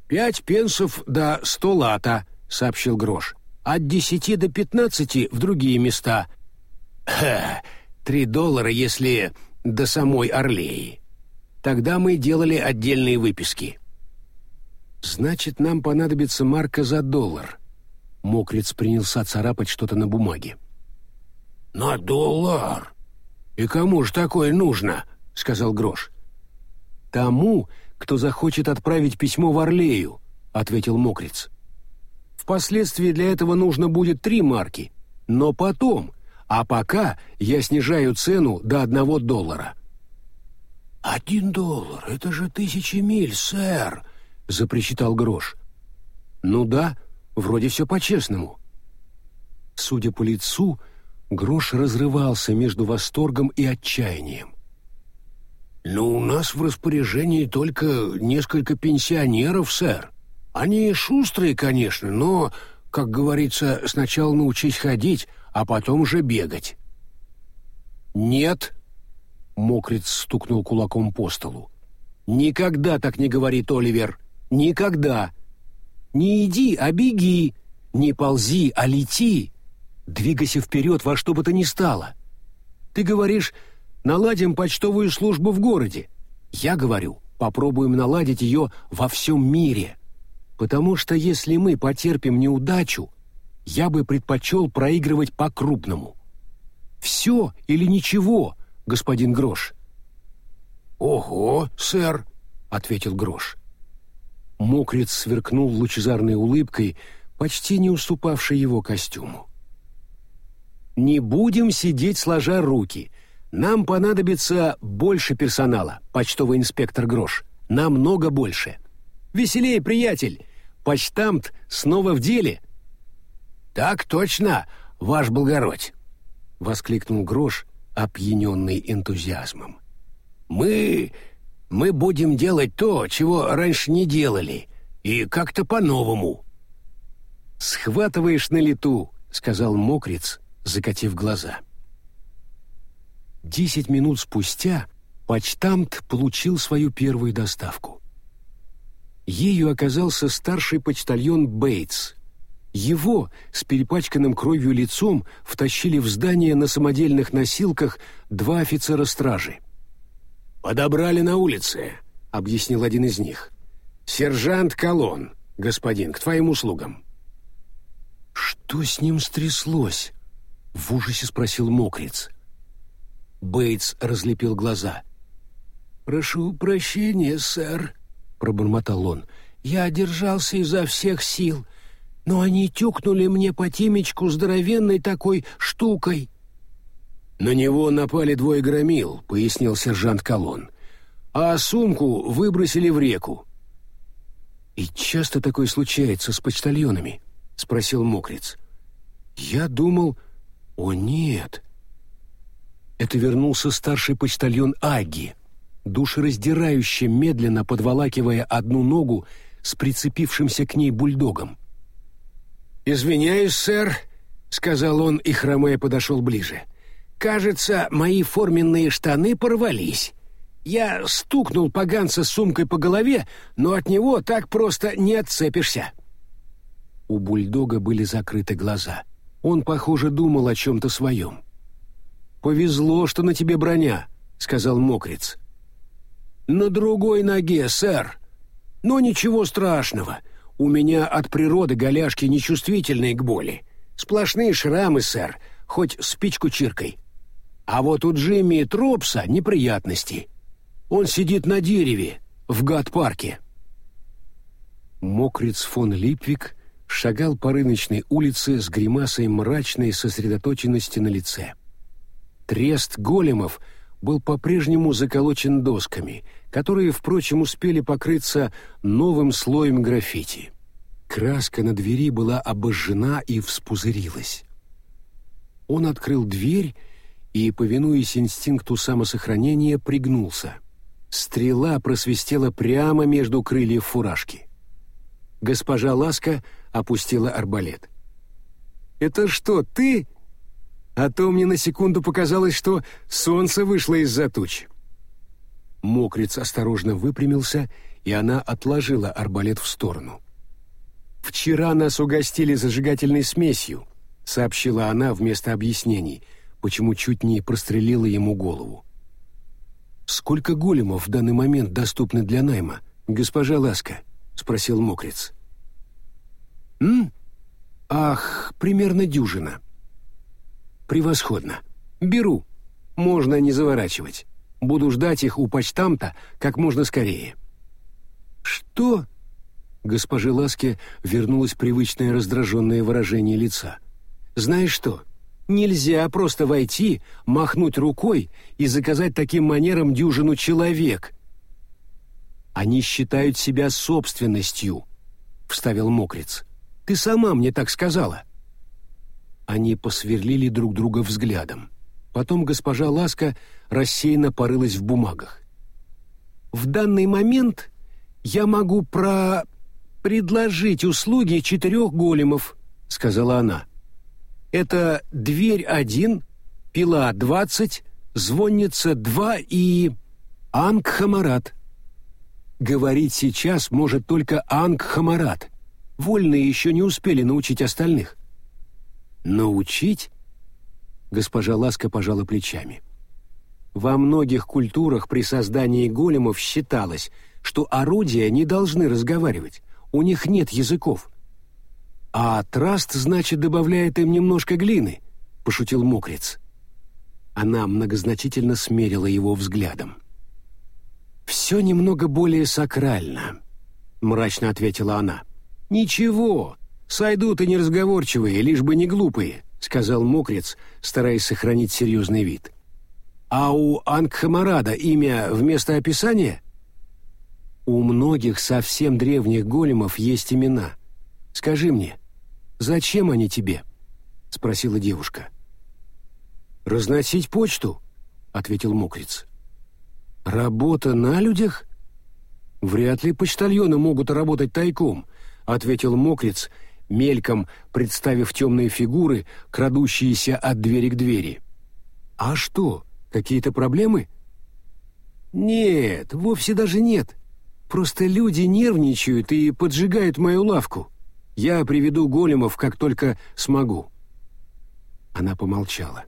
«Пять пенсов до сто лата», — сообщил Грош. «От десяти до пятнадцати в другие места». «Ха, три доллара, если до самой Орлеи. Тогда мы делали отдельные выписки». «Значит, нам понадобится марка за доллар». Мокриц принялся царапать что-то на бумаге. «На доллар?» «И кому ж такое нужно?» — сказал Грош. «Тому, кто захочет отправить письмо в Орлею», — ответил Мокриц. Впоследствии для этого нужно будет три марки. Но потом, а пока я снижаю цену до одного доллара». «Один доллар — это же тысячи миль, сэр!» — запричитал Грош. «Ну да, вроде все по-честному». Судя по лицу, Грош разрывался между восторгом и отчаянием. «Ну, у нас в распоряжении только несколько пенсионеров, сэр. Они шустрые, конечно, но, как говорится, сначала научись ходить, а потом уже бегать». «Нет», — Мокриц стукнул кулаком по столу. «Никогда так не говорит Оливер. Никогда. Не иди, а беги. Не ползи, а лети. Двигайся вперед во что бы то ни стало. Ты говоришь, наладим почтовую службу в городе. Я говорю, попробуем наладить ее во всем мире. Потому что если мы потерпим неудачу, я бы предпочел проигрывать по-крупному. Все или ничего, господин Грош. «Ого, сэр», — ответил Грош. Мокрец сверкнул лучезарной улыбкой, почти не уступавшей его костюму. «Не будем сидеть сложа руки. Нам понадобится больше персонала, почтовый инспектор Грош. Намного больше. Веселее, приятель. Почтамт снова в деле». «Так точно, ваш благородь!» — воскликнул Грош, опьяненный энтузиазмом. «Мы... мы будем делать то, чего раньше не делали, и как-то по-новому». «Схватываешь на лету», — сказал мокрец, закатив глаза. Десять минут спустя почтамт получил свою первую доставку. Ею оказался старший почтальон Бейтс. Его с перепачканным кровью лицом втащили в здание на самодельных носилках два офицера стражи. «Подобрали на улице», — объяснил один из них. «Сержант Колон, господин, к твоим услугам». «Что с ним стряслось?» — в ужасе спросил мокрец. Бейтс разлепил глаза. «Прошу прощения, сэр», — пробормотал он. «Я держался изо всех сил, но они тюкнули мне по темечку здоровенной такой штукой». «На него напали двое громил», — пояснил сержант Колон. «А сумку выбросили в реку». «И часто такое случается с почтальонами?» — спросил Мокриц. «Я думал...» «О, нет!» Это вернулся старший почтальон Аги, душераздирающе медленно подволакивая одну ногу с прицепившимся к ней бульдогом. «Извиняюсь, сэр», — сказал он и, хромая, подошел ближе. «Кажется, мои форменные штаны порвались. Я стукнул поганца сумкой по голове, но от него так просто не отцепишься». У бульдога были закрыты глаза. Он, похоже, думал о чем-то своем. «Повезло, что на тебе броня», — сказал мокрец. «На другой ноге, сэр. Но ничего страшного. У меня от природы голяшки нечувствительные к боли. Сплошные шрамы, сэр, хоть спичку чиркой. А вот у Джимми Тропса неприятности. Он сидит на дереве в гад-парке». Мокрец фон Липвик шагал по рыночной улице с гримасой мрачной сосредоточенности на лице. Трест големов был по-прежнему заколочен досками, которые, впрочем, успели покрыться новым слоем граффити. Краска на двери была обожжена и вспузырилась. Он открыл дверь и, повинуясь инстинкту самосохранения, пригнулся. Стрела просвистела прямо между крыльев фуражки. Госпожа Ласка опустила арбалет. «Это что, ты?» А то мне на секунду показалось, что солнце вышло из-за туч. Мокриц осторожно выпрямился, и она отложила арбалет в сторону. «Вчера нас угостили зажигательной смесью», — сообщила она вместо объяснений, почему чуть не прострелила ему голову. «Сколько големов в данный момент доступны для найма, госпожа Ласка?» — спросил Мокриц. «М? Ах, примерно дюжина». «Превосходно. Беру. Можно не заворачивать. Буду ждать их у почтамта как можно скорее». «Что? Госпоже Ласке вернулось привычное раздраженное выражение лица. «Знаешь что? Нельзя просто войти, махнуть рукой и заказать таким манером дюжину человек. Они считают себя собственностью», — вставил Мокриц. «Ты сама мне так сказала». Они посверлили друг друга взглядом. Потом госпожа Ласка рассеянно порылась в бумагах. «В данный момент я могу про... предложить услуги четырех големов», — сказала она. «Это дверь один, пила двадцать, звонница два и... Ангхамарат». Говорить сейчас может только Ангхамарат. Вольные еще не успели научить остальных. «Научить?» Госпожа Ласка пожала плечами. Во многих культурах при создании големов считалось, что орудия не должны разговаривать, у них нет языков. «А траст, значит, добавляет им немножко глины», — пошутил Мокриц. Она многозначительно смерила его взглядом. «Все немного более сакрально», — мрачно ответила она. «Ничего, сойдут и неразговорчивые, лишь бы не глупые», — сказал Мокриц, стараясь сохранить серьезный вид. «А у Ангхамарада имя вместо описания?» «У многих совсем древних големов есть имена. Скажи мне, зачем они тебе?» — спросила девушка. «Разносить почту», — ответил Мокриц. «Работа на людях?» «Вряд ли почтальоны могут работать тайком», — ответил Мокриц, — мельком представив темные фигуры, крадущиеся от двери к двери. «А что, какие-то проблемы?» «Нет, вовсе даже нет. Просто люди нервничают и поджигают мою лавку. Я приведу големов, как только смогу». Она помолчала.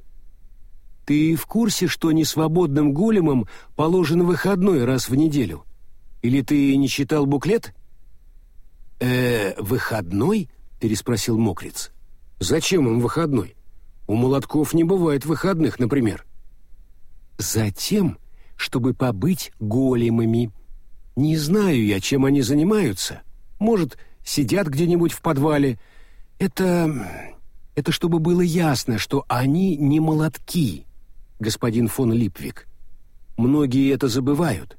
«Ты в курсе, что несвободным големам положен выходной раз в неделю? Или ты не читал буклет?» «Э, выходной?» переспросил Мокриц. «Зачем им выходной? У молотков не бывает выходных, например». «Затем, чтобы побыть големами. Не знаю я, чем они занимаются. Может, сидят где-нибудь в подвале. Это... это чтобы было ясно, что они не молотки, господин фон Липвик. Многие это забывают.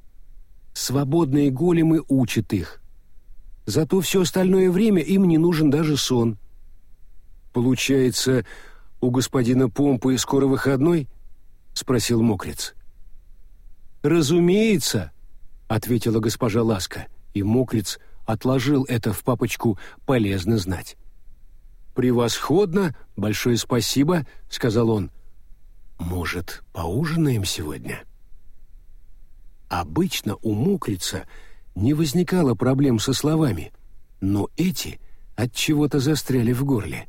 Свободные големы учат их. Зато все остальное время им не нужен даже сон. «Получается, у господина Помпы скоро выходной?» — спросил Мокриц. «Разумеется», — ответила госпожа Ласка, и Мокриц отложил это в папочку «Полезно знать». «Превосходно! Большое спасибо!» — сказал он. «Может, поужинаем сегодня?» Обычно у Мокрица не возникало проблем со словами, но эти от чего-то застряли в горле.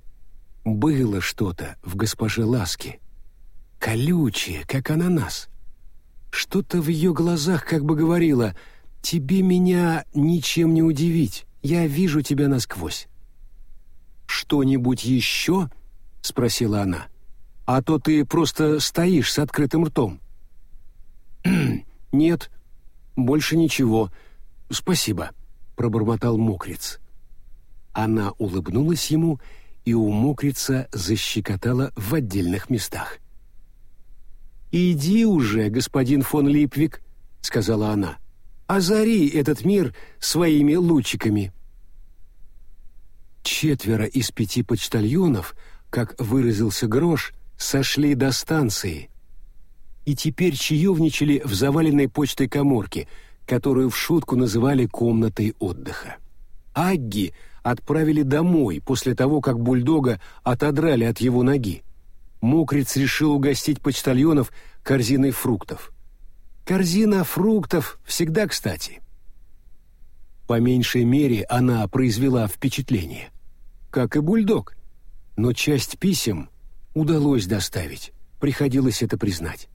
Было что-то в госпоже Ласке. Колючее, как ананас. Что-то в ее глазах как бы говорило «Тебе меня ничем не удивить, я вижу тебя насквозь». «Что-нибудь еще?» — спросила она. «А то ты просто стоишь с открытым ртом». «Нет, больше ничего», «Спасибо», — пробормотал Мокриц. Она улыбнулась ему, и у Мокрица защекотала в отдельных местах. «Иди уже, господин фон Липвик», — сказала она, — «озари этот мир своими лучиками». Четверо из пяти почтальонов, как выразился Грош, сошли до станции и теперь чаевничали в заваленной почтой коморке — которую в шутку называли комнатой отдыха. Агги отправили домой после того, как бульдога отодрали от его ноги. Мокриц решил угостить почтальонов корзиной фруктов. Корзина фруктов всегда кстати. По меньшей мере она произвела впечатление. Как и бульдог. Но часть писем удалось доставить, приходилось это признать.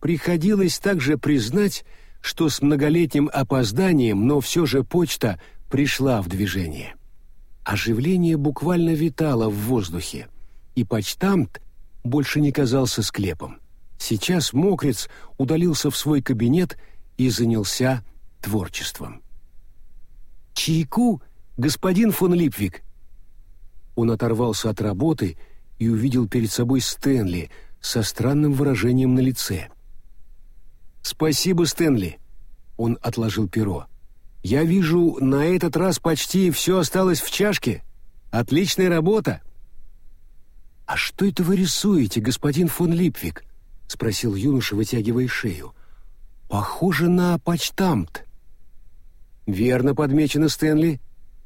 Приходилось также признать, что с многолетним опозданием, но все же почта пришла в движение. Оживление буквально витало в воздухе, и почтамт больше не казался склепом. Сейчас Мокриц удалился в свой кабинет и занялся творчеством. «Чайку, господин фон Липвик?» Он оторвался от работы и увидел перед собой Стэнли со странным выражением на лице. «Спасибо, Стэнли!» Он отложил перо. «Я вижу, на этот раз почти все осталось в чашке. Отличная работа!» «А что это вы рисуете, господин фон Липвик?» — спросил юноша, вытягивая шею. «Похоже на почтамт». «Верно подмечено, Стэнли.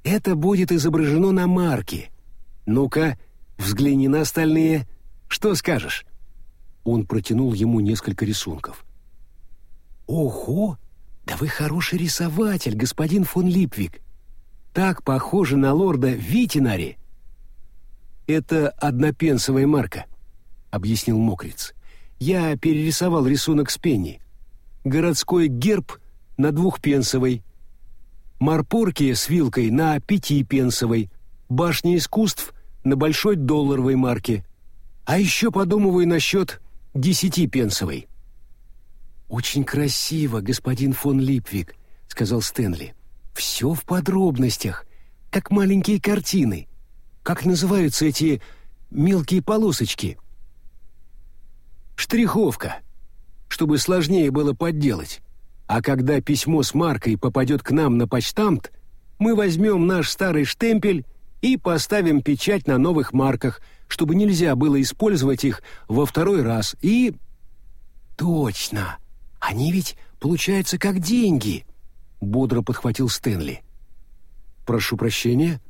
Это будет изображено на марке. Ну-ка, взгляни на остальные. Что скажешь?» Он протянул ему несколько рисунков. «Ого! Да вы хороший рисователь, господин фон Липвик. Так похоже на лорда Витинари». «Это однопенсовая марка», — объяснил Мокриц. «Я перерисовал рисунок с пенни. Городской герб на двухпенсовой, марпорки с вилкой на пятипенсовой, башня искусств на большой долларовой марке. А еще подумываю насчет десятипенсовой». «Очень красиво, господин фон Липвик», — сказал Стэнли. «Все в подробностях, как маленькие картины. Как называются эти мелкие полосочки?» «Штриховка, чтобы сложнее было подделать. А когда письмо с маркой попадет к нам на почтамт, мы возьмем наш старый штемпель и поставим печать на новых марках, чтобы нельзя было использовать их во второй раз, и...» «Точно!» Они ведь получаются как деньги, бодро подхватил Стэнли. Прошу прощения,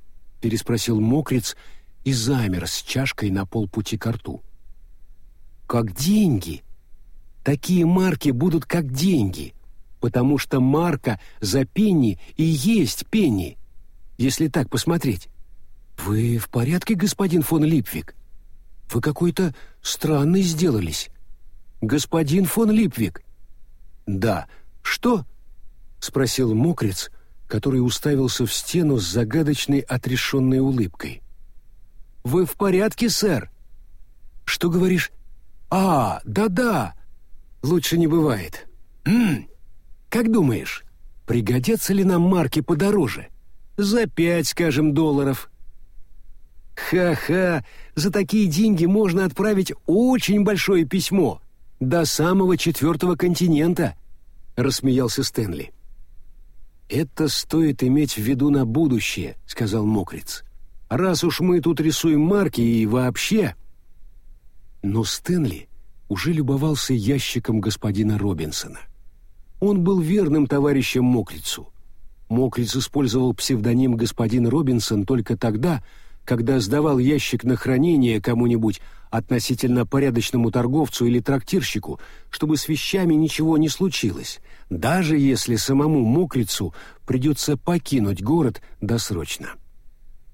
переспросил Мокриц и замер с чашкой на полпути к рту. Как деньги. Такие марки будут как деньги, потому что марка за пенни и есть пенни, если так посмотреть. Вы в порядке, господин фон Липвик? Вы какой-то странный сделались. Господин фон Липвик, «Да. Что?» — спросил мокрец, который уставился в стену с загадочной отрешенной улыбкой. «Вы в порядке, сэр?» «Что говоришь?» «А, да-да. Лучше не бывает. М Как думаешь, пригодятся ли нам марки подороже? За пять, скажем, долларов?» «Ха-ха! За такие деньги можно отправить очень большое письмо!» До самого четвертого континента», — рассмеялся Стэнли. «Это стоит иметь в виду на будущее», — сказал Мокриц. «Раз уж мы тут рисуем марки и вообще...» Но Стэнли уже любовался ящиком господина Робинсона. Он был верным товарищем Мокрицу. Мокриц использовал псевдоним господин Робинсон только тогда, когда сдавал ящик на хранение кому-нибудь относительно порядочному торговцу или трактирщику, чтобы с вещами ничего не случилось, даже если самому мокрицу придется покинуть город досрочно.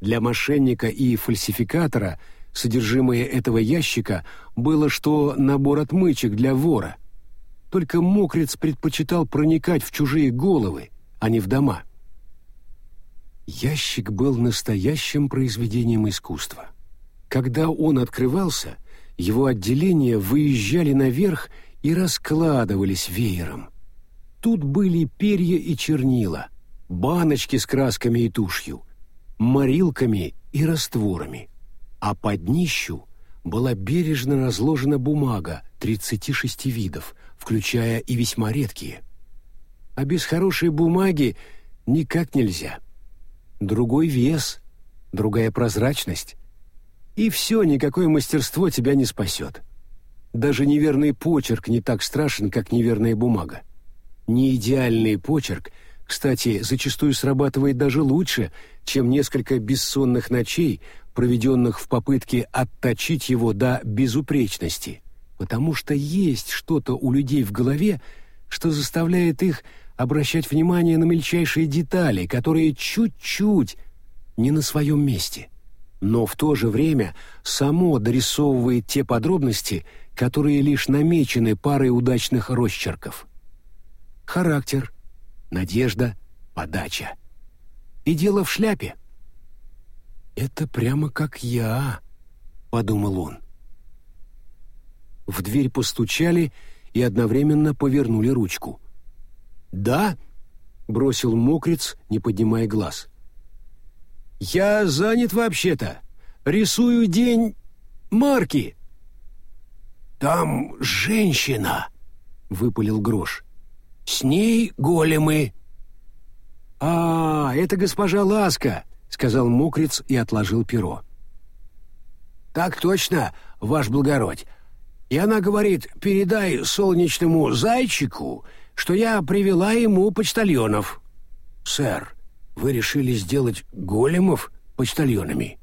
Для мошенника и фальсификатора содержимое этого ящика было что набор отмычек для вора. Только мокриц предпочитал проникать в чужие головы, а не в дома. Ящик был настоящим произведением искусства. Когда он открывался, его отделения выезжали наверх и раскладывались веером. Тут были перья и чернила, баночки с красками и тушью, морилками и растворами, а под днищу была бережно разложена бумага 36 видов, включая и весьма редкие. А без хорошей бумаги никак нельзя — другой вес, другая прозрачность. И все, никакое мастерство тебя не спасет. Даже неверный почерк не так страшен, как неверная бумага. Неидеальный почерк, кстати, зачастую срабатывает даже лучше, чем несколько бессонных ночей, проведенных в попытке отточить его до безупречности, потому что есть что-то у людей в голове, что заставляет их обращать внимание на мельчайшие детали, которые чуть-чуть не на своем месте, но в то же время само дорисовывает те подробности, которые лишь намечены парой удачных росчерков. Характер, надежда, подача. И дело в шляпе. «Это прямо как я», — подумал он. В дверь постучали и одновременно повернули ручку. «Да?» — бросил мокрец, не поднимая глаз. «Я занят вообще-то. Рисую день марки». «Там женщина», — выпалил Грош. «С ней големы». «А, это госпожа Ласка», — сказал мокрец и отложил перо. «Так точно, ваш благородь. И она говорит, передай солнечному зайчику, что я привела ему почтальонов». «Сэр, вы решили сделать големов почтальонами?»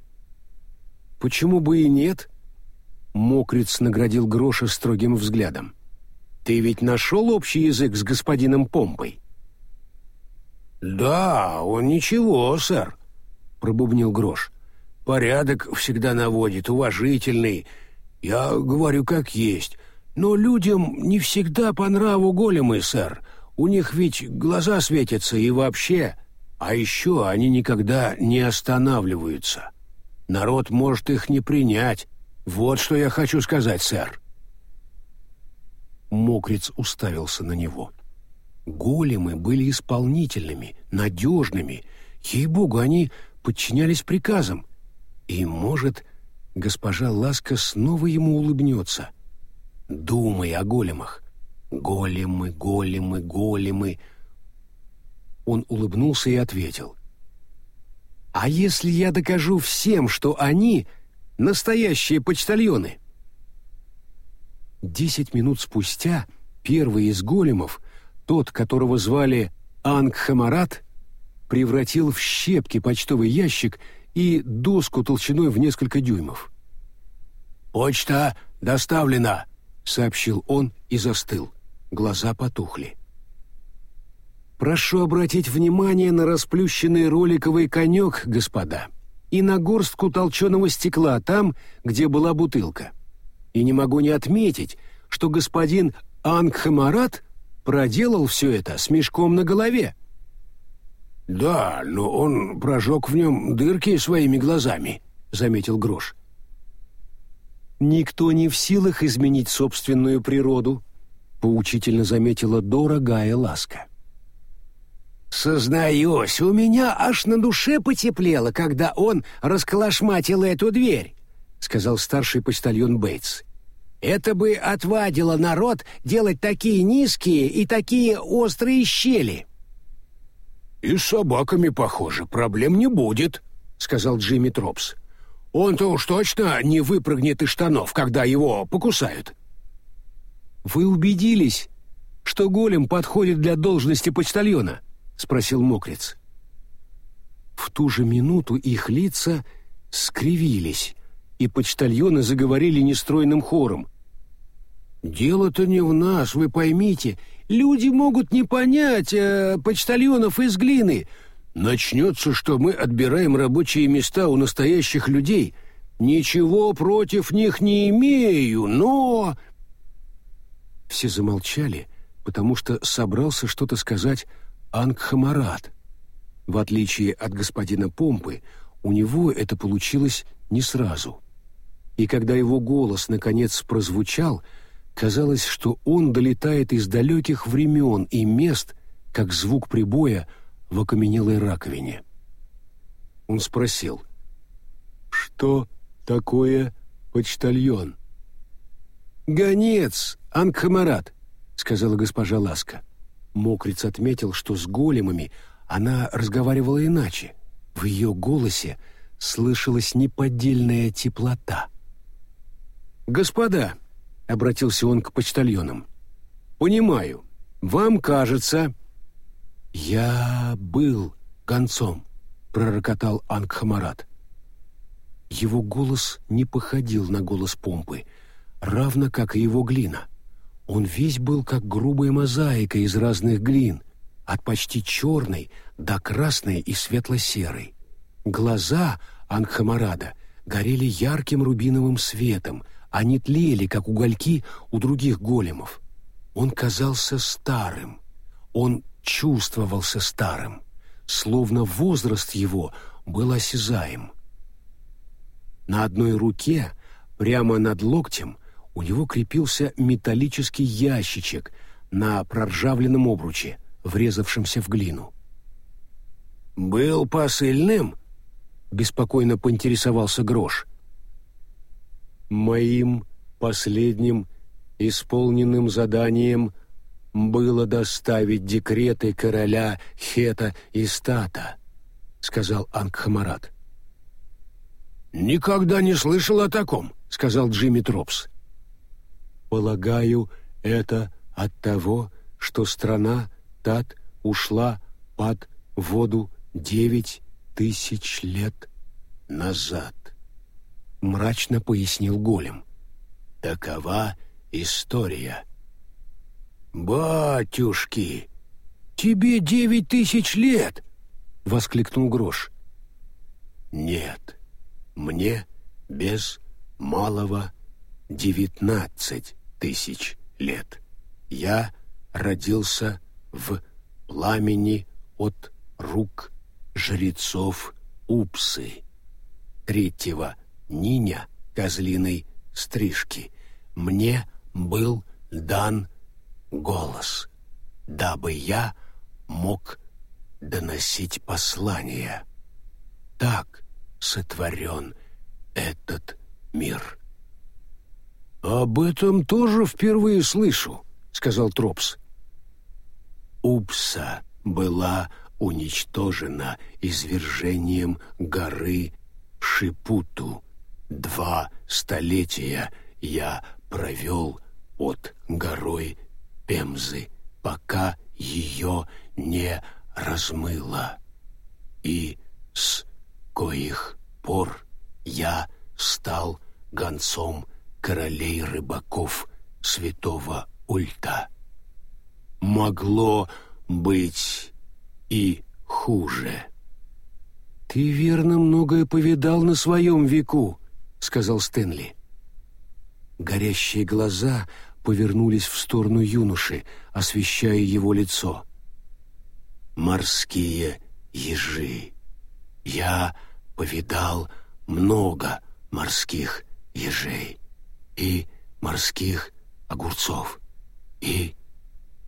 «Почему бы и нет?» Мокриц наградил Гроша строгим взглядом. «Ты ведь нашел общий язык с господином Помпой?» «Да, он ничего, сэр», — пробубнил Грош. «Порядок всегда наводит, уважительный. Я говорю как есть. Но людям не всегда по нраву големы, сэр. У них ведь глаза светятся и вообще. А еще они никогда не останавливаются. Народ может их не принять. Вот что я хочу сказать, сэр». Мокриц уставился на него. Големы были исполнительными, надежными. Ей-богу, они подчинялись приказам. И, может, госпожа Ласка снова ему улыбнется. Думай о големах. Големы, големы, големы. Он улыбнулся и ответил. «А если я докажу всем, что они — настоящие почтальоны?» Десять минут спустя первый из големов, тот, которого звали Ангхамарат, превратил в щепки почтовый ящик и доску толщиной в несколько дюймов. «Почта доставлена», — сообщил он и застыл. Глаза потухли. «Прошу обратить внимание на расплющенный роликовый конек, господа, и на горстку толченого стекла там, где была бутылка. И не могу не отметить, что господин Ангхамарат проделал все это с мешком на голове». «Да, но он прожег в нем дырки своими глазами», — заметил Грош. «Никто не в силах изменить собственную природу», — поучительно заметила дорогая ласка. «Сознаюсь, у меня аж на душе потеплело, когда он расколошматил эту дверь», — сказал старший почтальон Бейтс. «Это бы отвадило народ делать такие низкие и такие острые щели». «И с собаками, похоже, проблем не будет», — сказал Джимми Тропс. «Он-то уж точно не выпрыгнет из штанов, когда его покусают». «Вы убедились, что голем подходит для должности почтальона?» — спросил Мокриц. В ту же минуту их лица скривились, и почтальоны заговорили нестройным хором. «Дело-то не в нас, вы поймите, Люди могут не понять э, почтальонов из глины. Начнется, что мы отбираем рабочие места у настоящих людей. Ничего против них не имею, но...» Все замолчали, потому что собрался что-то сказать Ангхамарат. В отличие от господина Помпы, у него это получилось не сразу. И когда его голос наконец прозвучал — Казалось, что он долетает из далеких времен и мест, как звук прибоя в окаменелой раковине. Он спросил, «Что такое почтальон?» «Гонец, Ангхамарат», — сказала госпожа Ласка. Мокриц отметил, что с големами она разговаривала иначе. В ее голосе слышалась неподдельная теплота. «Господа», обратился он к почтальонам. «Понимаю, вам кажется...» «Я был концом», — пророкотал Ангхамарат. Его голос не походил на голос помпы, равно как и его глина. Он весь был как грубая мозаика из разных глин, от почти черной до красной и светло-серой. Глаза Ангхамарада горели ярким рубиновым светом — они тлели, как угольки у других големов. Он казался старым. Он чувствовался старым, словно возраст его был осязаем. На одной руке, прямо над локтем, у него крепился металлический ящичек на проржавленном обруче, врезавшимся в глину. «Был посыльным?» — беспокойно поинтересовался Грош. «Моим последним исполненным заданием было доставить декреты короля Хета и Стата», — сказал Ангхамарат. «Никогда не слышал о таком», — сказал Джимми Тропс. «Полагаю, это от того, что страна Тат ушла под воду девять тысяч лет назад», — мрачно пояснил Голем. «Такова история». «Батюшки, тебе девять тысяч лет!» — воскликнул Грош. «Нет, мне без малого девятнадцать тысяч лет. Я родился в пламени от рук жрецов Упсы, третьего Ниня козлиной стрижки. Мне был дан голос, дабы я мог доносить послание. Так сотворен этот мир. «Об этом тоже впервые слышу», — сказал Тропс. Упса была уничтожена извержением горы Шипуту. Два столетия я провел под горой Пемзы, пока ее не размыло. И с коих пор я стал гонцом королей рыбаков святого Ульта. Могло быть и хуже. «Ты верно многое повидал на своем веку», — сказал Стэнли. Горящие глаза повернулись в сторону юноши, освещая его лицо. «Морские ежи. Я повидал много морских ежей и морских огурцов и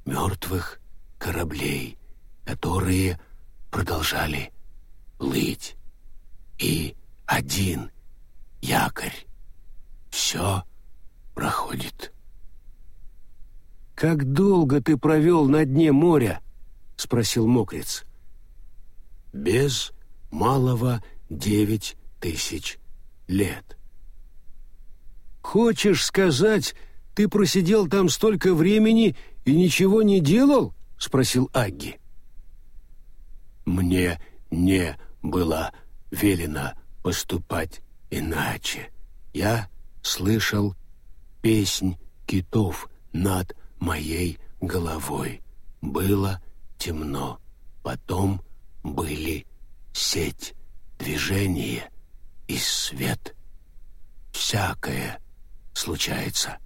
мертвых кораблей, которые продолжали плыть. И один якорь. Все проходит. «Как долго ты провел на дне моря?» — спросил мокрец. «Без малого девять тысяч лет». «Хочешь сказать, ты просидел там столько времени и ничего не делал?» — спросил Агги. «Мне не было велено поступать иначе. Я слышал песнь китов над моей головой. Было темно. Потом были сеть, движение и свет. Всякое случается.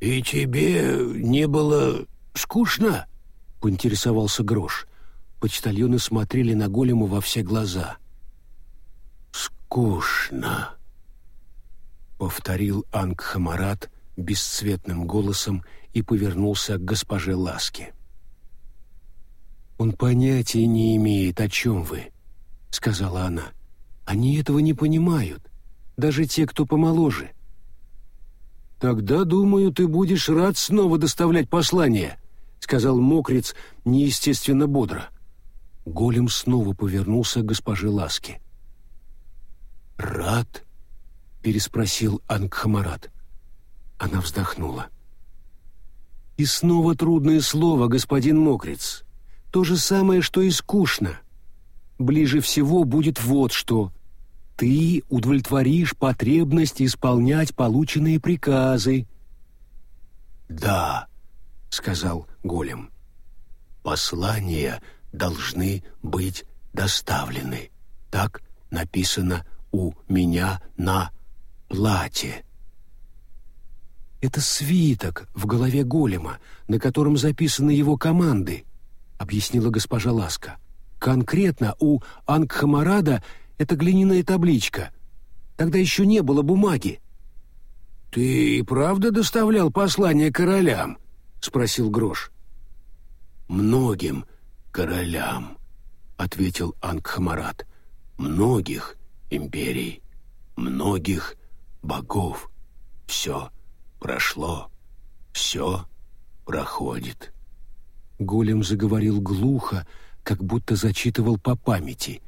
«И тебе не было скучно?» — поинтересовался Грош. Почтальоны смотрели на голему во все глаза. «Скучно», — повторил Ангхамарат бесцветным голосом и повернулся к госпоже Ласке. «Он понятия не имеет, о чем вы», — сказала она. «Они этого не понимают, даже те, кто помоложе». «Тогда, думаю, ты будешь рад снова доставлять послание», — сказал Мокриц неестественно бодро. Голем снова повернулся к госпоже Ласке. «Рад?» — переспросил Ангхамарат. Она вздохнула. «И снова трудное слово, господин Мокриц. То же самое, что и скучно. Ближе всего будет вот что. Ты удовлетворишь потребность исполнять полученные приказы». «Да», — сказал Голем. «Послания должны быть доставлены. Так написано у меня на плате». «Это свиток в голове голема, на котором записаны его команды», — объяснила госпожа Ласка. «Конкретно у Ангхамарада это глиняная табличка. Тогда еще не было бумаги». «Ты и правда доставлял послание королям?» — спросил Грош. многим королям, ответил Ангхамарат, многих империй, многих богов. Все прошло, все проходит. Голем заговорил глухо, как будто зачитывал по памяти.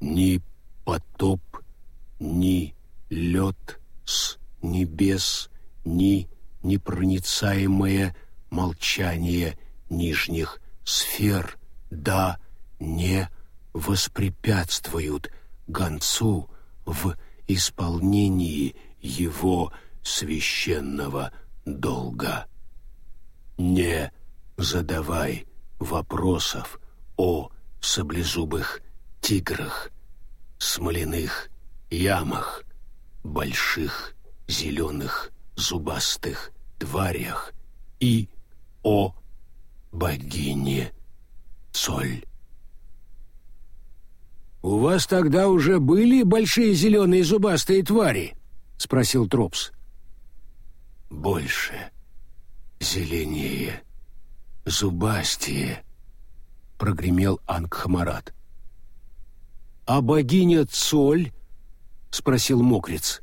Ни потоп, ни лед с небес, ни непроницаемое молчание нижних сфер, да, не воспрепятствуют гонцу в исполнении его священного долга. Не задавай вопросов о саблезубых тиграх, смоляных ямах, больших зеленых зубастых тварях и о богине Соль. «У вас тогда уже были большие зеленые зубастые твари?» — спросил Тропс. «Больше, зеленее, зубастее», — прогремел Ангхамарат. «А богиня Цоль?» — спросил Мокриц.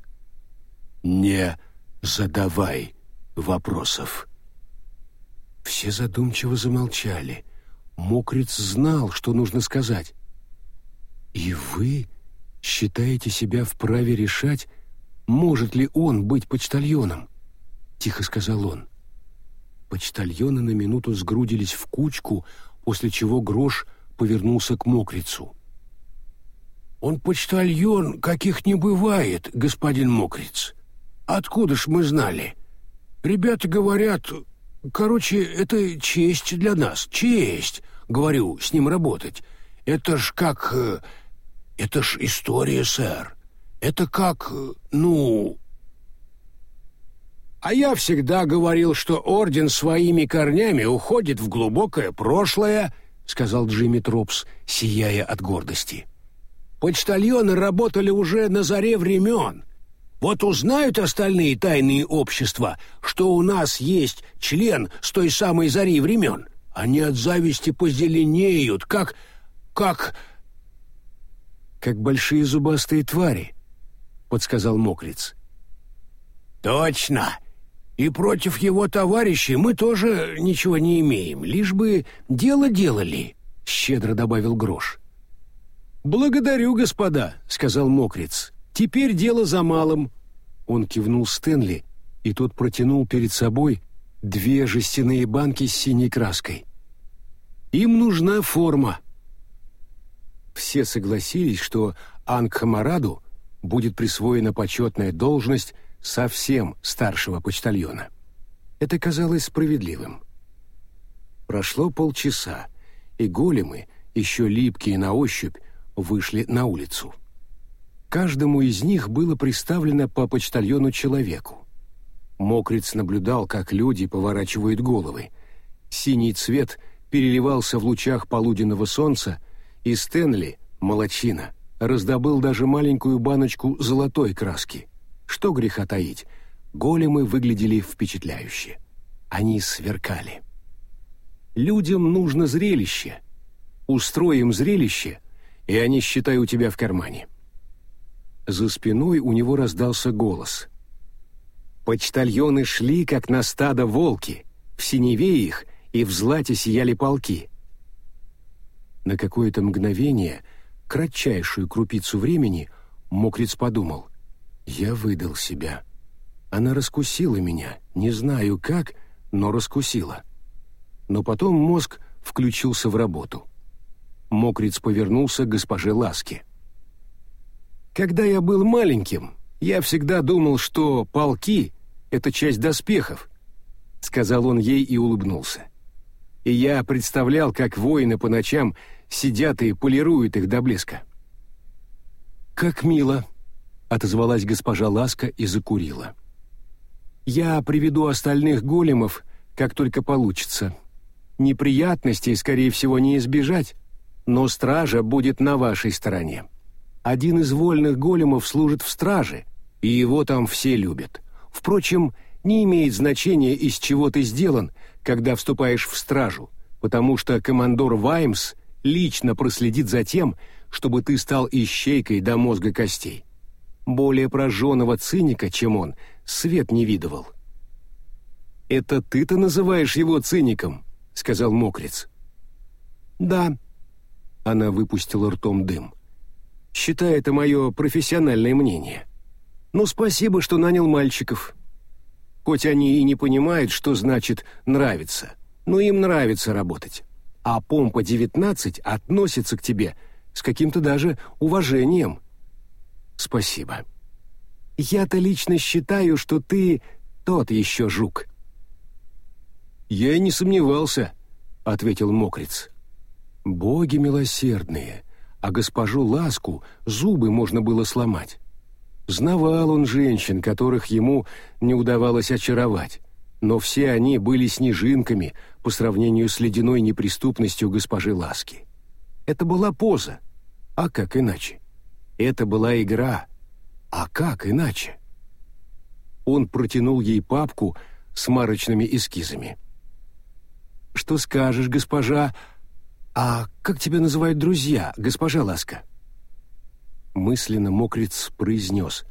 «Не задавай вопросов». Все задумчиво замолчали. Мокриц знал, что нужно сказать. «И вы считаете себя вправе решать, может ли он быть почтальоном?» — тихо сказал он. Почтальоны на минуту сгрудились в кучку, после чего Грош повернулся к Мокрицу. «Он почтальон, каких не бывает, господин Мокриц. Откуда ж мы знали? Ребята говорят, короче, это честь для нас, честь, говорю, с ним работать. Это ж как... Э, это ж история, сэр. Это как, э, ну... А я всегда говорил, что орден своими корнями уходит в глубокое прошлое, сказал Джимми Тропс, сияя от гордости. Почтальоны работали уже на заре времен. Вот узнают остальные тайные общества, что у нас есть член с той самой зари времен. Они от зависти позеленеют, как... как... «Как большие зубастые твари», — подсказал Мокриц. «Точно! И против его товарищей мы тоже ничего не имеем, лишь бы дело делали», — щедро добавил Грош. «Благодарю, господа», — сказал Мокриц. Теперь дело за малым. Он кивнул Стэнли, и тот протянул перед собой две жестяные банки с синей краской. Им нужна форма. Все согласились, что Ангхамараду будет присвоена почетная должность совсем старшего почтальона. Это казалось справедливым. Прошло полчаса, и големы, еще липкие на ощупь, вышли на улицу. Каждому из них было представлено по почтальону человеку. Мокриц наблюдал, как люди поворачивают головы. Синий цвет переливался в лучах полуденного солнца, и Стэнли, молочина, раздобыл даже маленькую баночку золотой краски. Что греха таить, големы выглядели впечатляюще. Они сверкали. Людям нужно зрелище. Устроим зрелище, и они, считай, у тебя в кармане. За спиной у него раздался голос. Почтальоны шли, как на стадо волки, в синеве их и в злате сияли полки. На какое-то мгновение, кратчайшую крупицу времени, Мокриц подумал, «Я выдал себя. Она раскусила меня, не знаю как, но раскусила». Но потом мозг включился в работу. Мокриц повернулся к госпоже Ласке. Когда я был маленьким, я всегда думал, что полки — это часть доспехов, — сказал он ей и улыбнулся. И я представлял, как воины по ночам сидят и полируют их до блеска. «Как мило!» — отозвалась госпожа Ласка и закурила. «Я приведу остальных големов, как только получится. Неприятностей, скорее всего, не избежать, но стража будет на вашей стороне». Один из вольных големов служит в страже, и его там все любят. Впрочем, не имеет значения, из чего ты сделан, когда вступаешь в стражу. потому что командор Ваймс лично проследит за тем, чтобы ты стал ищейкой до мозга костей. Более прожженного циника, чем он, свет не видывал. «Это ты-то называешь его циником?» — сказал Мокриц. «Да». Она выпустила ртом дым. «Считай это мое профессиональное мнение. Ну, спасибо, что нанял мальчиков. Хоть они и не понимают, что значит «нравится», но им нравится работать. А помпа-19 относится к тебе с каким-то даже уважением. Спасибо. Я-то лично считаю, что ты тот еще жук. Я не сомневался, ответил Мокриц. Боги милосердные, а госпожу Ласку зубы можно было сломать. Знавал он женщин, которых ему не удавалось очаровать, но все они были снежинками по сравнению с ледяной неприступностью госпожи Ласки. Это была поза, а как иначе? Это была игра, а как иначе? Он протянул ей папку с марочными эскизами. «Что скажешь, госпожа? А как тебя называют друзья, госпожа Ласка?» Мысленно мокрец произнес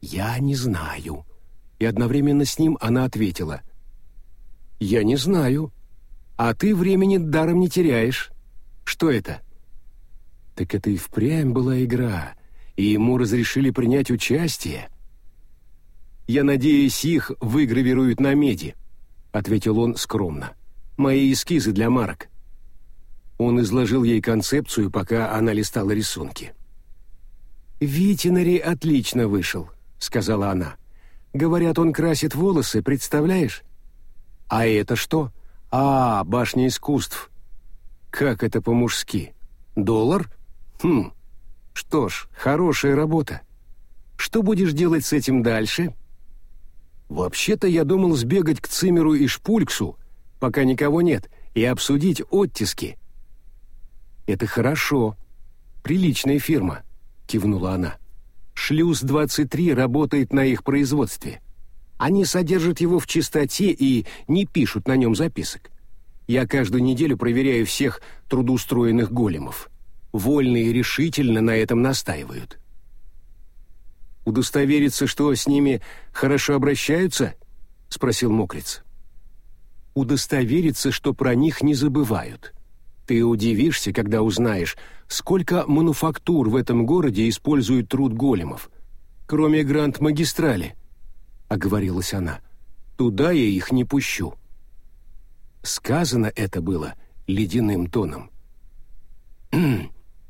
«Я не знаю». И одновременно с ним она ответила «Я не знаю. А ты времени даром не теряешь. Что это?» Так это и впрямь была игра, и ему разрешили принять участие. «Я надеюсь, их выгравируют на меди», — ответил он скромно. «Мои эскизы для марок». Он изложил ей концепцию, пока она листала рисунки. «Витинари отлично вышел», — сказала она. «Говорят, он красит волосы, представляешь?» «А это что?» «А, башня искусств». «Как это по-мужски? Доллар?» «Хм, что ж, хорошая работа. Что будешь делать с этим дальше?» «Вообще-то я думал сбегать к Цимеру и Шпульксу, пока никого нет, и обсудить оттиски». «Это хорошо. Приличная фирма кивнула она. Шлюз-23 работает на их производстве. Они содержат его в чистоте и не пишут на нем записок. Я каждую неделю проверяю всех трудоустроенных големов. Вольные решительно на этом настаивают. «Удостовериться, что с ними хорошо обращаются?» — спросил Мокриц. «Удостовериться, что про них не забывают. Ты удивишься, когда узнаешь, сколько мануфактур в этом городе используют труд големов. Кроме Гранд-магистрали, — оговорилась она. Туда я их не пущу. Сказано это было ледяным тоном.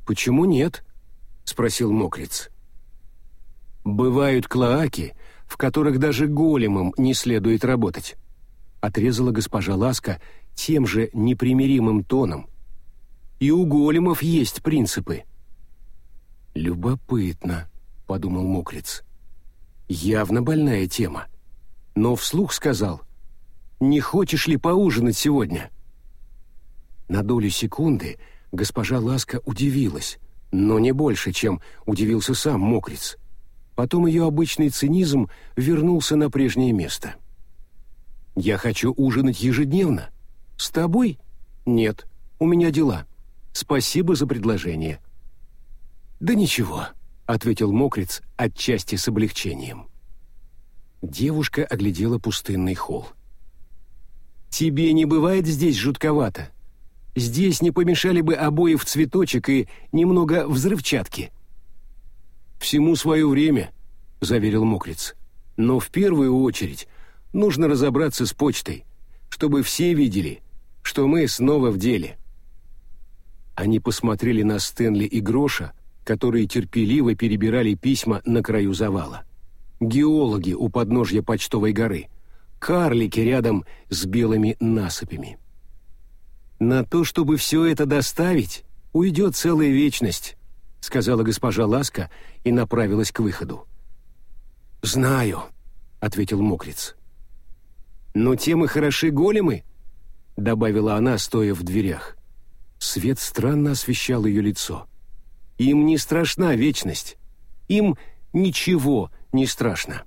«Почему нет?» — спросил Мокриц. «Бывают клоаки, в которых даже големам не следует работать», — отрезала госпожа Ласка тем же непримиримым тоном, и у големов есть принципы. Любопытно, подумал Мокриц. Явно больная тема. Но вслух сказал: "Не хочешь ли поужинать сегодня?" На долю секунды госпожа Ласка удивилась, но не больше, чем удивился сам Мокриц. Потом ее обычный цинизм вернулся на прежнее место. «Я хочу ужинать ежедневно. С тобой? Нет, у меня дела. Спасибо за предложение». «Да ничего», — ответил Мокриц отчасти с облегчением. Девушка оглядела пустынный холл. «Тебе не бывает здесь жутковато? Здесь не помешали бы обои в цветочек и немного взрывчатки». «Всему свое время», — заверил Мокриц. «Но в первую очередь нужно разобраться с почтой, чтобы все видели, что мы снова в деле». Они посмотрели на Стэнли и Гроша, которые терпеливо перебирали письма на краю завала. Геологи у подножья почтовой горы. Карлики рядом с белыми насыпями. «На то, чтобы все это доставить, уйдет целая вечность», — сказала госпожа Ласка и направилась к выходу. «Знаю», — ответил Мокриц. «Но тем и хороши големы», — добавила она, стоя в дверях. Свет странно освещал ее лицо. Им не страшна вечность. Им ничего не страшно.